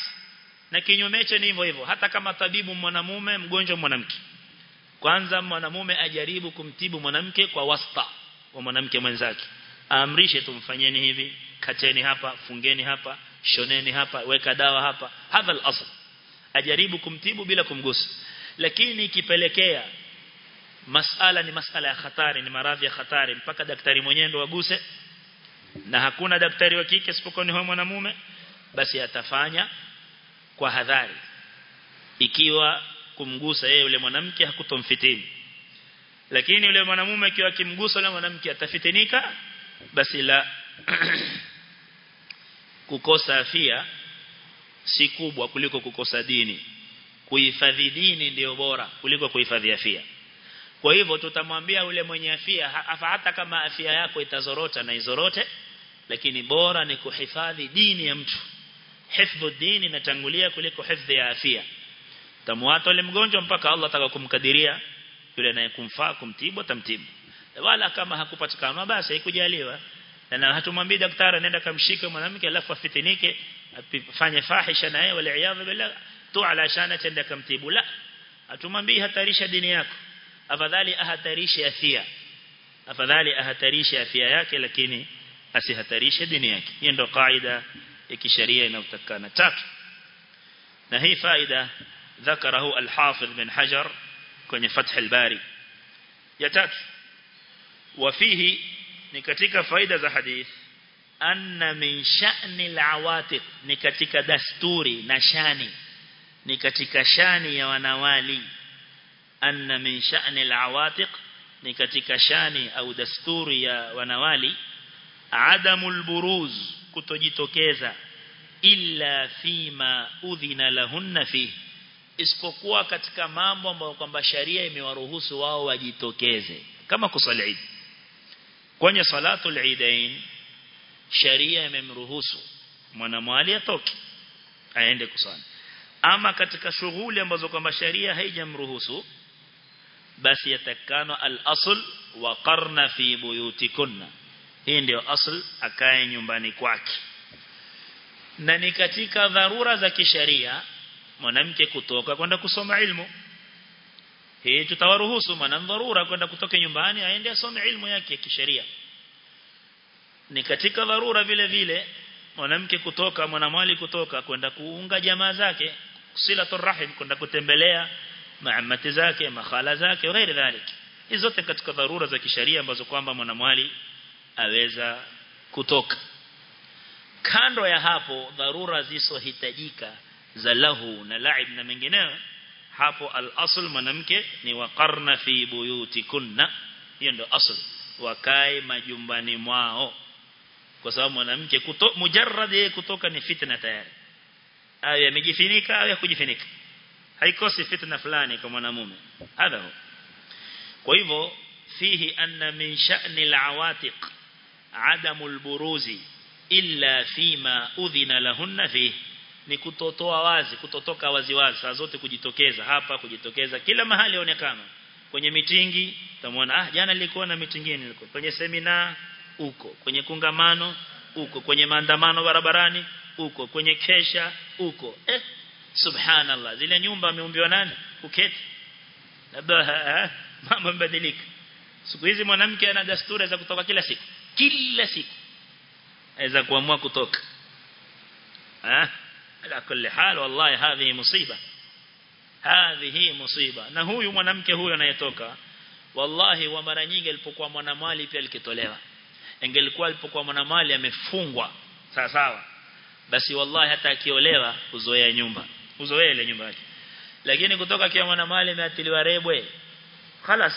na kinyume cha ni hivyo hivyo. Hata kama tabibu mwanamume mgonjwa mwanamke. Kwanza mwanamume ajaribu kumtibu mwanamke kwa wasta wa mwanamke mwenzake. Aamrishe tumfanyeni hivi kateni hapa fungeni hapa shoneni hapa weka dawa hapa. Hadha al-asl. Ajaribu kumtibu bila kumgusa. Lakini ikipelekea masala ni masala ya hatari ni maradhi ya hatari mpaka daktari mwenyewe ndo aguse. Na hakuna daktari wa kike isipokuwa ni mwanamume basi atafanya kwa hadhari. Ikiwa kumgusa yeye yule mwanamke hakutomfitini. Lakini yule mwanamume akiwa akimgusa yule mwanamke atafitinika basi la kukosa afia si kubwa kuliko kukosa dini. Kuhifadhi dini ndio bora kuliko kuhifadhi afia kwa hivyo tutamwambia ule mwenye afia hata kama afia yako itazorota na izorote lakini bora ni kuhifadhi dini ya mtu. Hifdhu dini inatangulia kuliko hifdhi ya afia tamwato ile mgonjwa mpaka Allah atakakumkadiria. Yule anayekumfaa kumtibu tamtibu wala kama hakupatikana basi haikujaliwa na hatumwambii daktari nenda kamshike mwanamke alafu afitinike afanye fahisha na yeye wala iyadha billah tu ala shana tenda kamtibu la hatumwambii hatarisha dini yako afadhali ahatarishe afia afadhali ahatarishe afia yake lakini asihatarishe dini yake hiyo ndio kaida ya kisheria inayotakana tatu na hii faida ذكره الحافظ بن حجر kwenye Fath al-Bari ya tatu wafihi ni katika faida za hadith. Anna min sha'ni al-awatiq. Ni katika dasturi na shani. Ni katika shani ya wanawali. Anna min sha'ni al-awatiq. Ni katika shani au dasturi ya wanawali. Adamul buruz kutojitokeza. Illa fima udhina lahunna fi isipokuwa katika mambo ambayo kwamba sharia imewaruhusu wao wajitokeze. Kama kusali kwenye salatu al-Eidain sharia imemruhusu mwanamwali atoke aende kusali ama katika shughuli ambazo kwamba sharia haijamruhusu basi yatakana al-asl wa qarna fi buyutikunna. Hii ndio asl akae nyumbani kwake. Na ni katika dharura za kisharia mwanamke kutoka kwenda kusoma ilmu hii tutawaruhusu maana dharura kwenda kutoka nyumbani aende asome ilmu yake ya kisheria. Ni katika dharura vile vile mwanamke kutoka mwanamwali kutoka kwenda kuunga jamaa zake silatul rahim kwenda kutembelea maamati zake mahala zake ghairi dhalik. Hizo zote katika dharura za kisheria ambazo kwamba mwanamwali aweza kutoka. Kando ya hapo dharura zisohitajika za lahu na laib na mengineyo hapo al-asl mwanamke ni waqarna fi buyutikunna. Hiyo ndio asl. Wakae majumbani mwao. Kwa sababu mwanamke kuto, mujarrad yeye kutoka ni fitna tayari. Awe amejifinika au kujifinika haikosi fitna fulani kwa mwanamume. Hadha kwa hivyo fihi anna min sha'ni al-awatiq adamu al-buruzi illa fima udhina lahunna fihi ni kutotoa wazi kutotoka wazi wazi saa zote kujitokeza hapa kujitokeza kila mahali onekana kwenye mitingi utamwona ah jana nilikuwa na mitingi nilikuwa. Kwenye semina uko. Kwenye kungamano uko. Kwenye maandamano barabarani uko. Kwenye kesha uko. Eh subhanallah. Zile nyumba ameumbiwa nani? Uketi labda mambo mbadilika siku hizi mwanamke ana dasturi za kutoka kila siku. Kila siku. Aweza kuamua kutoka. Ah ala kulli hal wallahi hadhi musiba hadhi musiba na huyu mwanamke huyo anayetoka wallahi wa mara nyingi alipokuwa mwanamwali pia alikitolewa ingelikuwa alipokuwa mwanamwali amefungwa sawa sawa basi wallahi hata akiolewa uzoea nyumba uzoea ile nyumba yake lakini kutoka kwa mwanamwali ameatiliwa rebwe خلاص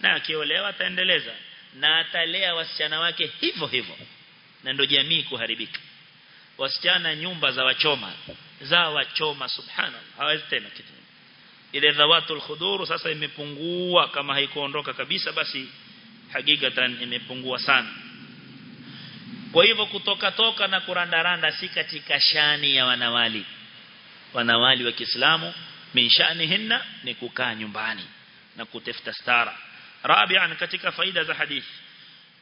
na akiolewa ataendeleza na atalea wasichana wake hivyo hivyo na ndio jamii kuharibika wasichana nyumba za wachoma. Za wachoma subhanallah. Hawezi tena kitu. Ile dhawatul khuduru sasa imepungua. Kama haikuondoka kabisa basi hakikatan imepungua sana. Kwa hivyo kutoka toka na kurandaranda si katika shani ya wanawali. Wanawali wa Kiislamu min shanihinna ni kukaa nyumbani na kutafuta stara. Rabi'an katika faida za hadithi.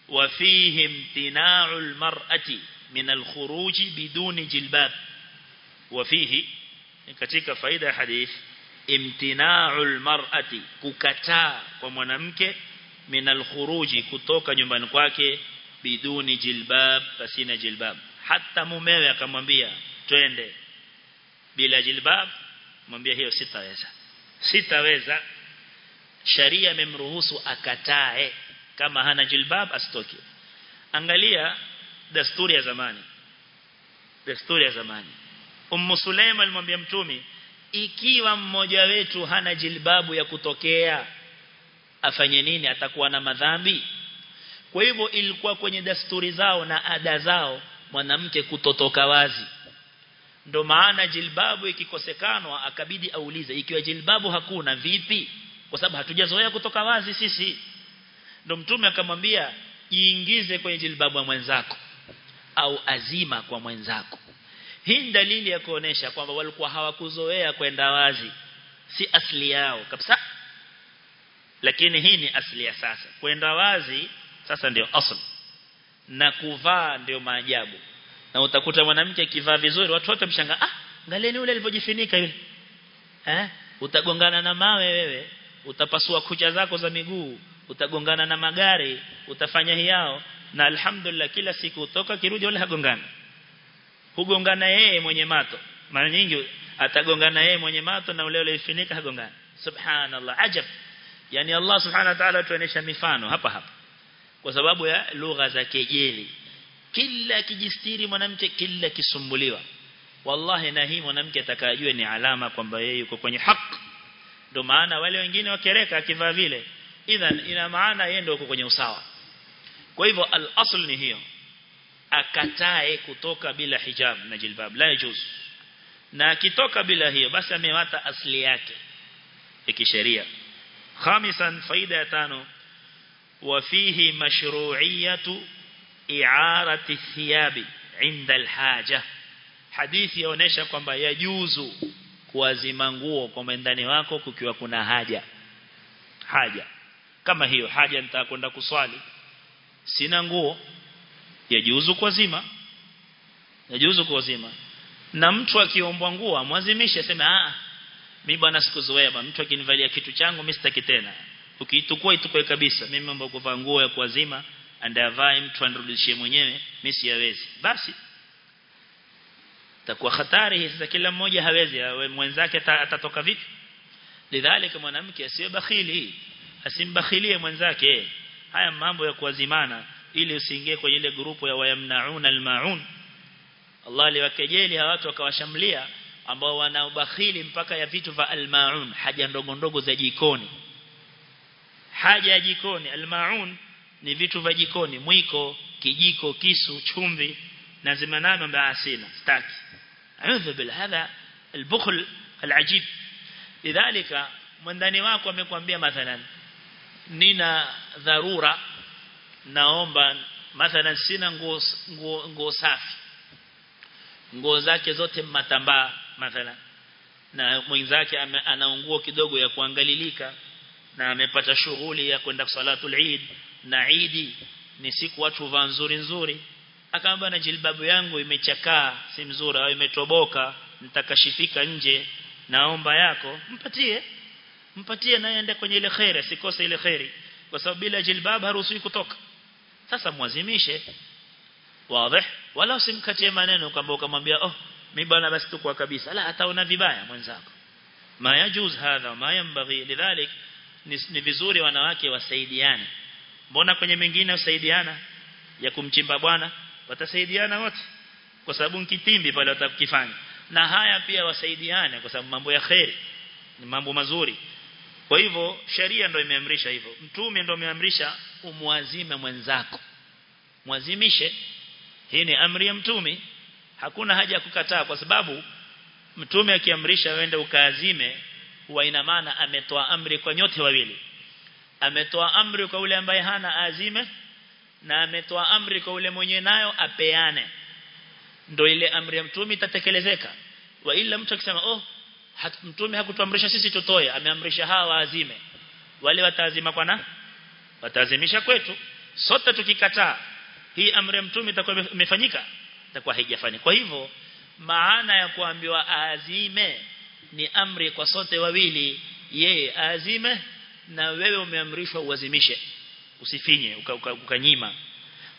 Wa fihi imtina'ul mar'ati min al-khuruj biduni jilbab. Wa katika faida ya hadith imtina'ul mar'ati kukataa kwa mwanamke min al-khuruj kutoka nyumbani kwake biduni jilbab pasina jilbab. Hata mumewe akamwambia twende. Bila jilbab mwambie hiyo sitaweza. Sitaweza. Sharia imemruhusu akatae. Kama hana jilbab asitoke. Angalia desturi ya zamani. Desturi ya zamani. Ummu Sulaima alimwambia mtumi ikiwa mmoja wetu hana jilbabu ya kutokea afanye nini? Atakuwa na madhambi? Kwa hivyo ilikuwa kwenye desturi zao na ada zao mwanamke kutotoka wazi. Ndo maana jilbabu ikikosekanwa akabidi aulize ikiwa jilbabu hakuna vipi? Kwa sababu hatujazoea kutoka wazi sisi. Ndo mtume akamwambia jiingize kwenye jilbabu ya mwenzako au azima kwa mwenzako. Hii dalili ya kuonesha kwamba walikuwa hawakuzoea kwenda wazi. Si asili yao kabisa. Lakini hii ni asili ya sasa. Kwenda wazi sasa ndio asli na kuvaa ndio maajabu. Na utakuta mwanamke akivaa vizuri watu wote mshanga ah ngaleni yule alivyojifunika yule. Eh? Utagongana na mawe wewe utapasua kucha zako za miguu utagongana na magari utafanya hiao na alhamdulillah kila siku utoka kirudi wala hagongana hugongana yeye mwenye mato. Mara nyingi atagongana yeye mwenye mato na ule ule ifinika hagongana subhanallah ajab. Yani Allah subhanahu wa ta'ala tuonesha mifano hapa hapa. Kwa sababu ya lugha za kejeli. Kila kijistiri mwanamke kila kisumbuliwa. Wallahi na hii mwanamke atakayejua ni alama kwamba yeye yuko kwenye haki ndio maana wale wengine wakereka akivaa vile. Idhan ina maana yeye ndio yuko kwenye usawa kwa hivyo al-asl ni hiyo akatae kutoka bila hijab na jilbab la yajuz na akitoka bila hiyo basi amewata asli yake ikisheria khamisan faida ya tano وفيه مشروعية إعارة الثياب عند الحاجة حديث يونيشا kwamba yajuzu kuazima nguo kwa ndani wako kukiwa kuna haja haja kama hiyo haja nitakwenda kuswali sina nguo. Yajuzu kuazima yajuzu kuazima na mtu akiombwa nguo amwazimishe sema ah mimi bwana sikuzoea bwana. Mtu akinivalia kitu changu mimi sitaki tena. Ukiitukua itukue kabisa. Mimi mambo kuvaa nguo ya kuazima andavae mtu anirudishie mwenyewe mimi siwezi basi takuwa hatari. Hii sasa kila mmoja hawezi. Mwenzake atatoka vipi? Lidhalika mwanamke asiwe bakhili. Asimbakhilie mwenzake haya mambo ya kuazimana ili usiingie kwenye ile grupu ya wayamnauna almaun. Allah aliwakejeli hawa watu wakawashamlia ambao wana ubakhili mpaka ya vitu vya almaun haja ndogo ndogo za jikoni. Haja ya jikoni almaun ni vitu vya jikoni mwiko kijiko kisu chumvi na zimanano mbaya asina staki a'udhu bil hadha albukhl lidhalika mwandani wako amekwambia mathalan nina dharura naomba mathalan sina nguo nguo, safi. Nguo zake zote matambaa mathalan. Na mwenzake ana nguo kidogo ya kuangalilika na amepata shughuli ya kwenda salatul Eid na Eid ni siku watu vaa nzuri nzuri. Akaamba na jilbabu yangu imechakaa si mzuri au imetoboka nitakashifika nje naomba yako mpatie mpatie naye aende kwenye ile khairi sikose ile khairi. Kwa sababu bila jilbab haruhusiwi kutoka. Sasa mwazimishe. Wazi. Wala usimkatie maneno kwamba ukamwambia oh mimi bwana basi tukua kabisa. La ataona vibaya mwenzako. Ma yajuz hadha ma yanbaghi lidhalik ni vizuri wanawake wasaidiane. Mbona kwenye mengine usaidiana ya kumchimba bwana watasaidiana wote. Kwa sababu kitimbi pale watakifanya. Na haya pia wasaidiane kwa sababu mambo ya khairi ni mambo mazuri kwa hivyo sheria ndio imeamrisha hivyo. Mtume ndio ameamrisha umwazime mwenzako. Mwazimishe. Hii ni amri ya mtume. Hakuna haja ya kukataa kwa sababu mtume akiamrisha wende ukaazime huwa ina maana ametoa amri kwa nyote wawili. Ametoa amri kwa ule ambaye hana azime na ametoa amri kwa ule mwenye nayo apeane. Ndio ile amri ya mtume itatekelezeka. Wa ila mtu akisema oh mtume hakutuamrisha sisi tutoe ameamrisha hawa waazime. Wale wataazima kwa na? Wataazimisha kwetu. Sote tukikataa hii amri ya mtume itakuwa imefanyika? Itakuwa haijafanyika. Kwa hivyo maana ya kuambiwa azime ni amri kwa sote wawili. Yeye azime na wewe umeamrishwa uazimishe usifinye ukanyima uka, uka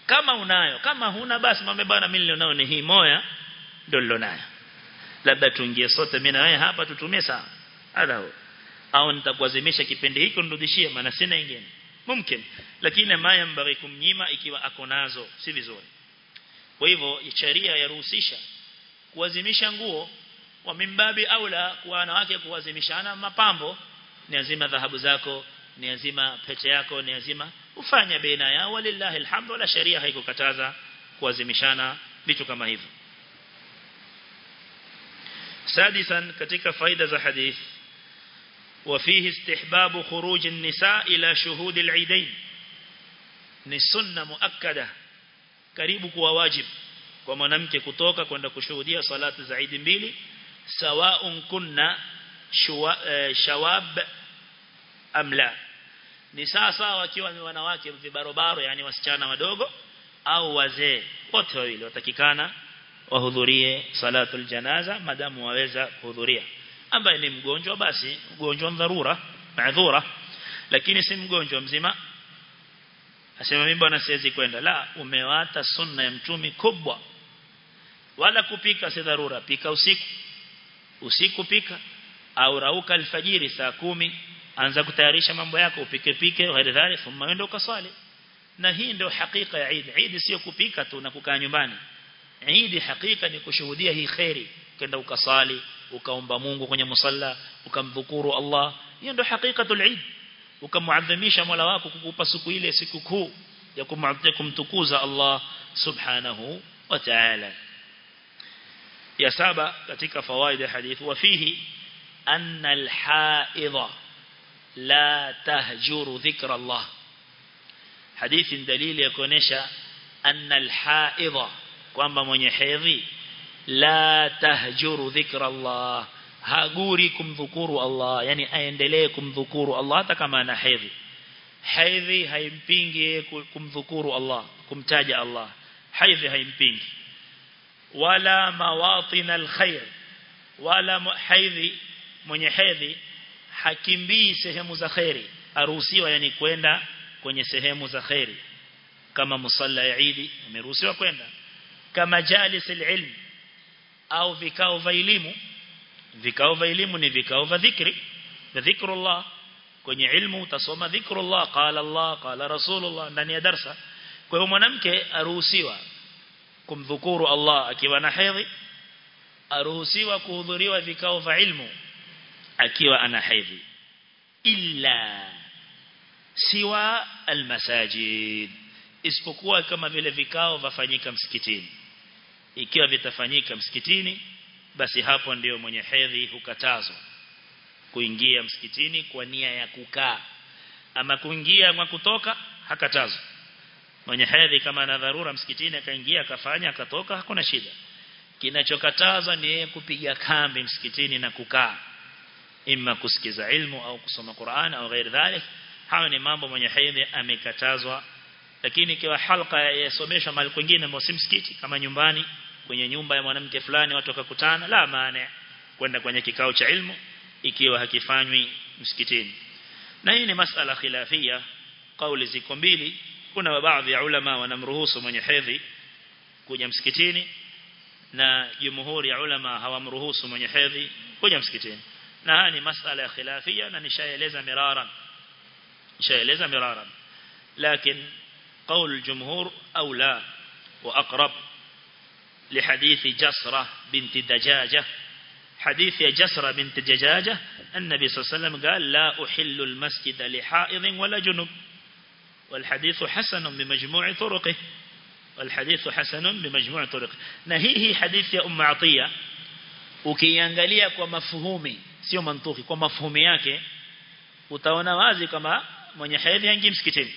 kama unayo kama huna basi mwambie bwana mimi ni hii moya ndio nilionayo labda tuingie sote mimi na wewe hapa tutumie saa. Hadha au nitakuazimisha kipindi hiki nirudishie maana sina nyingine mumkin lakini maya mbarikum nyima ikiwa ako nazo si vizuri. Kwa hivyo sheria yaruhusisha kuazimisha nguo wa mimbabi aula kwa wanawake kuazimishana mapambo. Ni azima dhahabu zako ni azima pete yako ni azima ufanya baina yao walillahi alhamdu wala sheria haikukataza kuazimishana vitu kama hivyo سادسا katika faida za hadith وفيه استحباب خروج النساء إلى شهود العيدين ni sunna muakkada karibu kuwa wajib kwa mwanamke kutoka kwenda kushuhudia salatu za Eid mbili sawaun kunna shawab amla ni sasa wakiwa ni wanawake vibarobaro yani wasichana wadogo au wazee wote wawili watakikana wahudhurie salatul janaza madamu waweza kuhudhuria. Ambaye ni mgonjwa basi mgonjwa dharura maadhura lakini si mgonjwa mzima. Asema mimi bwana siwezi kwenda. La umewata sunna ya mtumi kubwa. Wala kupika si dharura pika usiku. Usiku pika au rauka alfajiri saa kumi anza kutayarisha mambo yako upike pike ghairi thumma wende ukaswali. Na hii ndio hakika ya Eid. Eid sio kupika tu na kukaa nyumbani عيد حقيقة نكشهودية هي خيري كنت أكصالي وكأمب مونغو كنت مصلى وكم وكأمبكور الله يندو حقيقة العيد وكأمعظميش ملواك وكأمبسكو إلي سككو يكم معطيكم تكوزا الله سبحانه وتعالى يا سابا كتك فوائد الحديث وفيه أن الحائض لا تهجر ذكر الله حديث دليل يكونش أن الحائض أن الحائض kwamba mwenye hedhi la tahjuru dhikra Allah haguri kumdhukuru Allah yani aendelee kumdhukuru Allah hata kama ana hedhi. Hedhi haimpingi kumdhukuru Allah kumtaja Allah. Hedhi haimpingi. Wala mawatin alkhair wala hedhi mwenye hedhi hakimbii sehemu za khairi aruhusiwa yani kwenda kwenye sehemu za khairi kama musalla ya Eid ameruhusiwa kwenda كمجالس العلم أو في كاو فايلمو في كاو فيليم ذكاو في كاو فذكر ذكر ذكر الله. كني علم تصوم ذكر الله. قال الله قال رسول الله. نني درسة كي هم نمك أروسيوا. كم ذكور الله. أكيوا نحيضي. أروسيوا كاو ذكاو فعلم أكيوا أنحيضي. إلا سوى المساجد. Isipokuwa kama vile vikao vafanyika msikitini. Ikiwa vitafanyika msikitini basi hapo ndio mwenye hedhi hukatazwa. Kuingia msikitini kwa nia ya kukaa. Ama kuingia kwa kutoka hakatazwa mwenye hedhi kama ana dharura msikitini akaingia akafanya akatoka hakuna shida. Kinachokatazwa ni yeye kupiga kambi msikitini na kukaa. Imma kusikiza ilmu au kusoma Qur'an au ghairi dhalik hayo ni mambo mwenye hedhi amekatazwa lakini ikiwa halqa yasomeshwa mahali kwingine si msikiti kama nyumbani kwenye nyumba ya mwanamke fulani watu wakakutana la maana kwenda kwenye kikao cha ilmu ikiwa hakifanywi msikitini. Na hii ni masala khilafia. Kauli ziko mbili. Kuna baadhi ya ulama wanamruhusu mwenye hedhi kuja msikitini na jumhuri ya ulama hawamruhusu mwenye hedhi kuja msikitini. Na haya ni masala ya khilafia na nishaeleza miraran. Nishaeleza miraran. Lakini قول الجمهور أولى وأقرب لحديث جسرة بنت دجاجة. حديث جسرة بنت دجاجة النبي صلى الله عليه وسلم قال لا أحل المسجد لحائض ولا جنب. والحديث حسن بمجموع طرقه. والحديث حسن بمجموع طرقه. نهيه حديث يا أم عطية. ukiangalia kwa mafuhumi sio mantuki kwa mafhumi yake utaona wazi kama mwenye hedhi haingii msikitini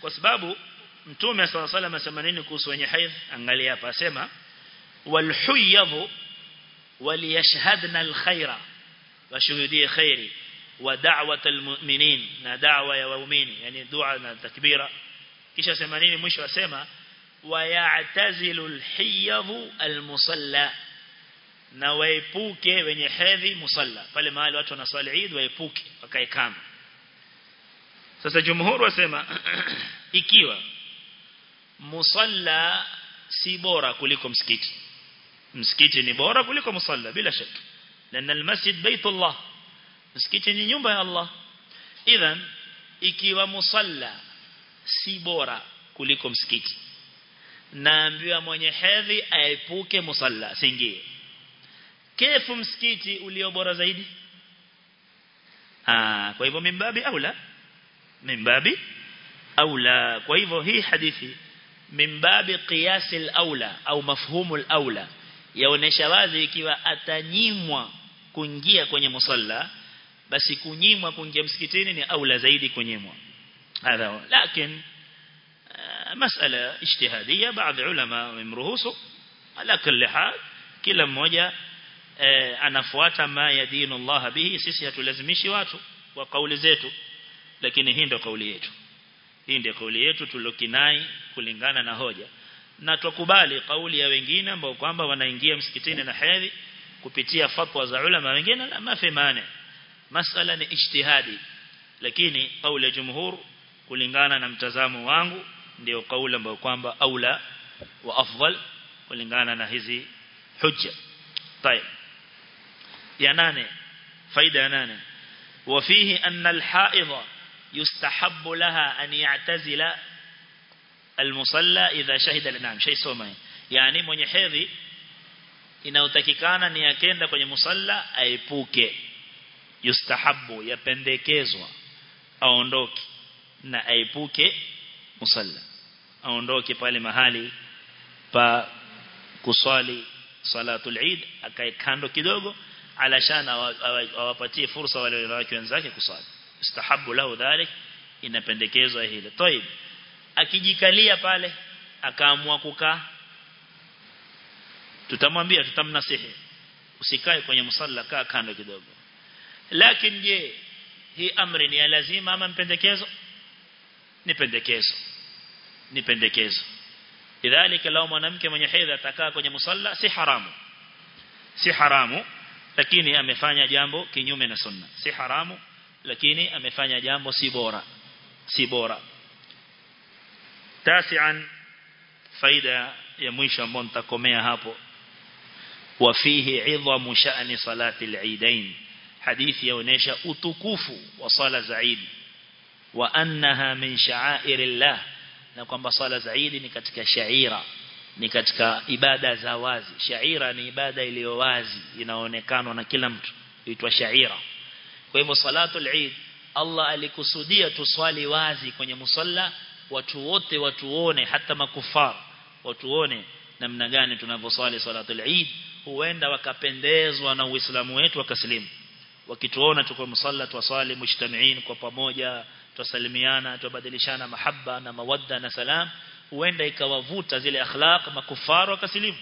kwa sababu mtume صلى الله عليه وسلم nini kuhusu wenye haidh angalia hapa asema walhuyadhu waliyashhadna alkhaira washuhudie khairi wa da'wat almu'minin na da'wa ya waumini yani dua na takbira kisha sema nini mwisho asema wayatazilu alhiyadhu almusalla na waepuke wenye hedhi musalla pale mahali watu wanasali Eid waepuke wakae kama sasa jumhur wasema ikiwa musalla si bora kuliko msikiti msikiti ni bora kuliko musalla bila shaka لأن المسجد بيت الله msikiti ni nyumba ya Allah idhan ikiwa musalla si bora kuliko msikiti naambiwa mwenye hedhi aepuke musalla siingie kefu msikiti ulio bora zaidi ah kwa hivyo mimbabi aula من باب أولى. كويفو هي حديثي من باب قياس الأولى أو مفهوم الأولى. يونيش وازي كيوا أتنيموا كنجيا كوني مصلى. بس كنيموا كنجيا مسكتين أولى زيدي كنيموا. هذا هو. لكن آه، مسألة اجتهادية. بعض علماء ممرهوسوا على كل حال كلا موجة آه، أنا فواتا ما يدين الله به سيسية لازميش واتو وقول زيتو lakini hii ndio kauli yetu hii ndio kauli yetu tulokinai kulingana na hoja na tukubali kauli ya wengine ambao kwamba wanaingia msikitini na hedhi kupitia fatwa za ulama wengine la mafi maana masala ni ijtihadi lakini kauli ya jumhur kulingana na mtazamo wangu ndio kauli ambayo kwamba aula wa afdal kulingana na hizi hujja طيب ya nane faida ya nane وفيه أن الحائض yustahabbu laha an ya'tazila almusalla idha shahida al-anam shay soma yani mwenye hedhi inayotakikana ni akenda kwenye musalla aepuke. Yustahabbu yapendekezwa aondoke na aepuke musalla. Aondoke pale mahali pa kuswali salatul Eid akae kando kidogo alashana awapatie fursa wale wenzake kuswali istahabu lahu dhalik inapendekezwa hilo. Toib akijikalia pale akaamua kukaa. Tutamwambia tutamnasihi usikae kwenye musalla kaa kando kidogo. Lakini je hii amri ni ya lazima ama mpendekezo? Ni pendekezo. Ni pendekezo. Idhalika lao mwanamke mwenye hedhi atakaa kwenye musalla si haramu. Si haramu lakini amefanya jambo kinyume na sunna. Si haramu lakini amefanya jambo si bora. Si bora. Tasian faida ya mwisho ambayo nitakomea hapo. Wafihi idhamu sha'ni salati al-eidain hadithi yaonesha utukufu wa sala za Eid. Wa annaha min sha'airillah. Na kwamba sala za Eid ni katika shaira. Ni katika ibada za wazi. Shaira ni ibada iliyo wazi. Inaonekana na kila mtu. Itwa shaira kwa hivyo salatul Eid Allah alikusudia tuswali wazi kwenye musalla watu wote watuone hata makufar watuone namna gani tunavyoswali salatul Eid huenda wakapendezwa na Uislamu wetu wakaslimu wakituona tuko musalla tuswali mujtamiin kwa pamoja twasalimiana twabadilishana mahaba na mawadda na salam huenda ikawavuta zile akhlaq makufaru wakaslimu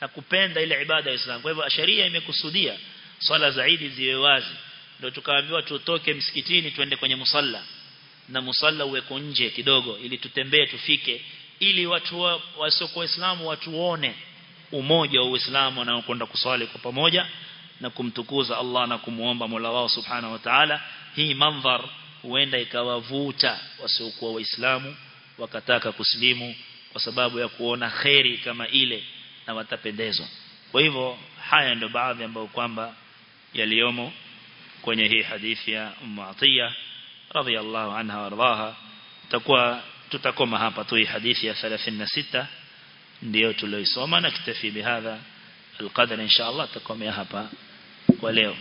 na kupenda ile ibada ya Islam. Kwa hivyo sharia imekusudia swala zaidi ziwe wazi ndio tukaambiwa tutoke msikitini twende kwenye musalla. Na musalla uweko nje kidogo ili tutembee tufike ili watu wa, wasiokuwa waislamu watuone umoja wa Uislamu na kwenda kuswali kwa pamoja na kumtukuza Allah na kumuomba Mola wao Subhanahu wa Ta'ala. Hii mandhar huenda ikawavuta wasiokuwa waislamu wakataka kuslimu kwa sababu ya kuona kheri kama ile na watapendezwa. Kwa hivyo haya ndio baadhi ambayo kwamba yaliomo kwenye hii hadithi ya Ummu Atiya radhiyallahu anha wardaha takuwa tutakoma hapa tu hii hadithi ya 36 ndio tulioisoma na kitafi bihadha القدر إن شاء الله تقوم يا هبا وليو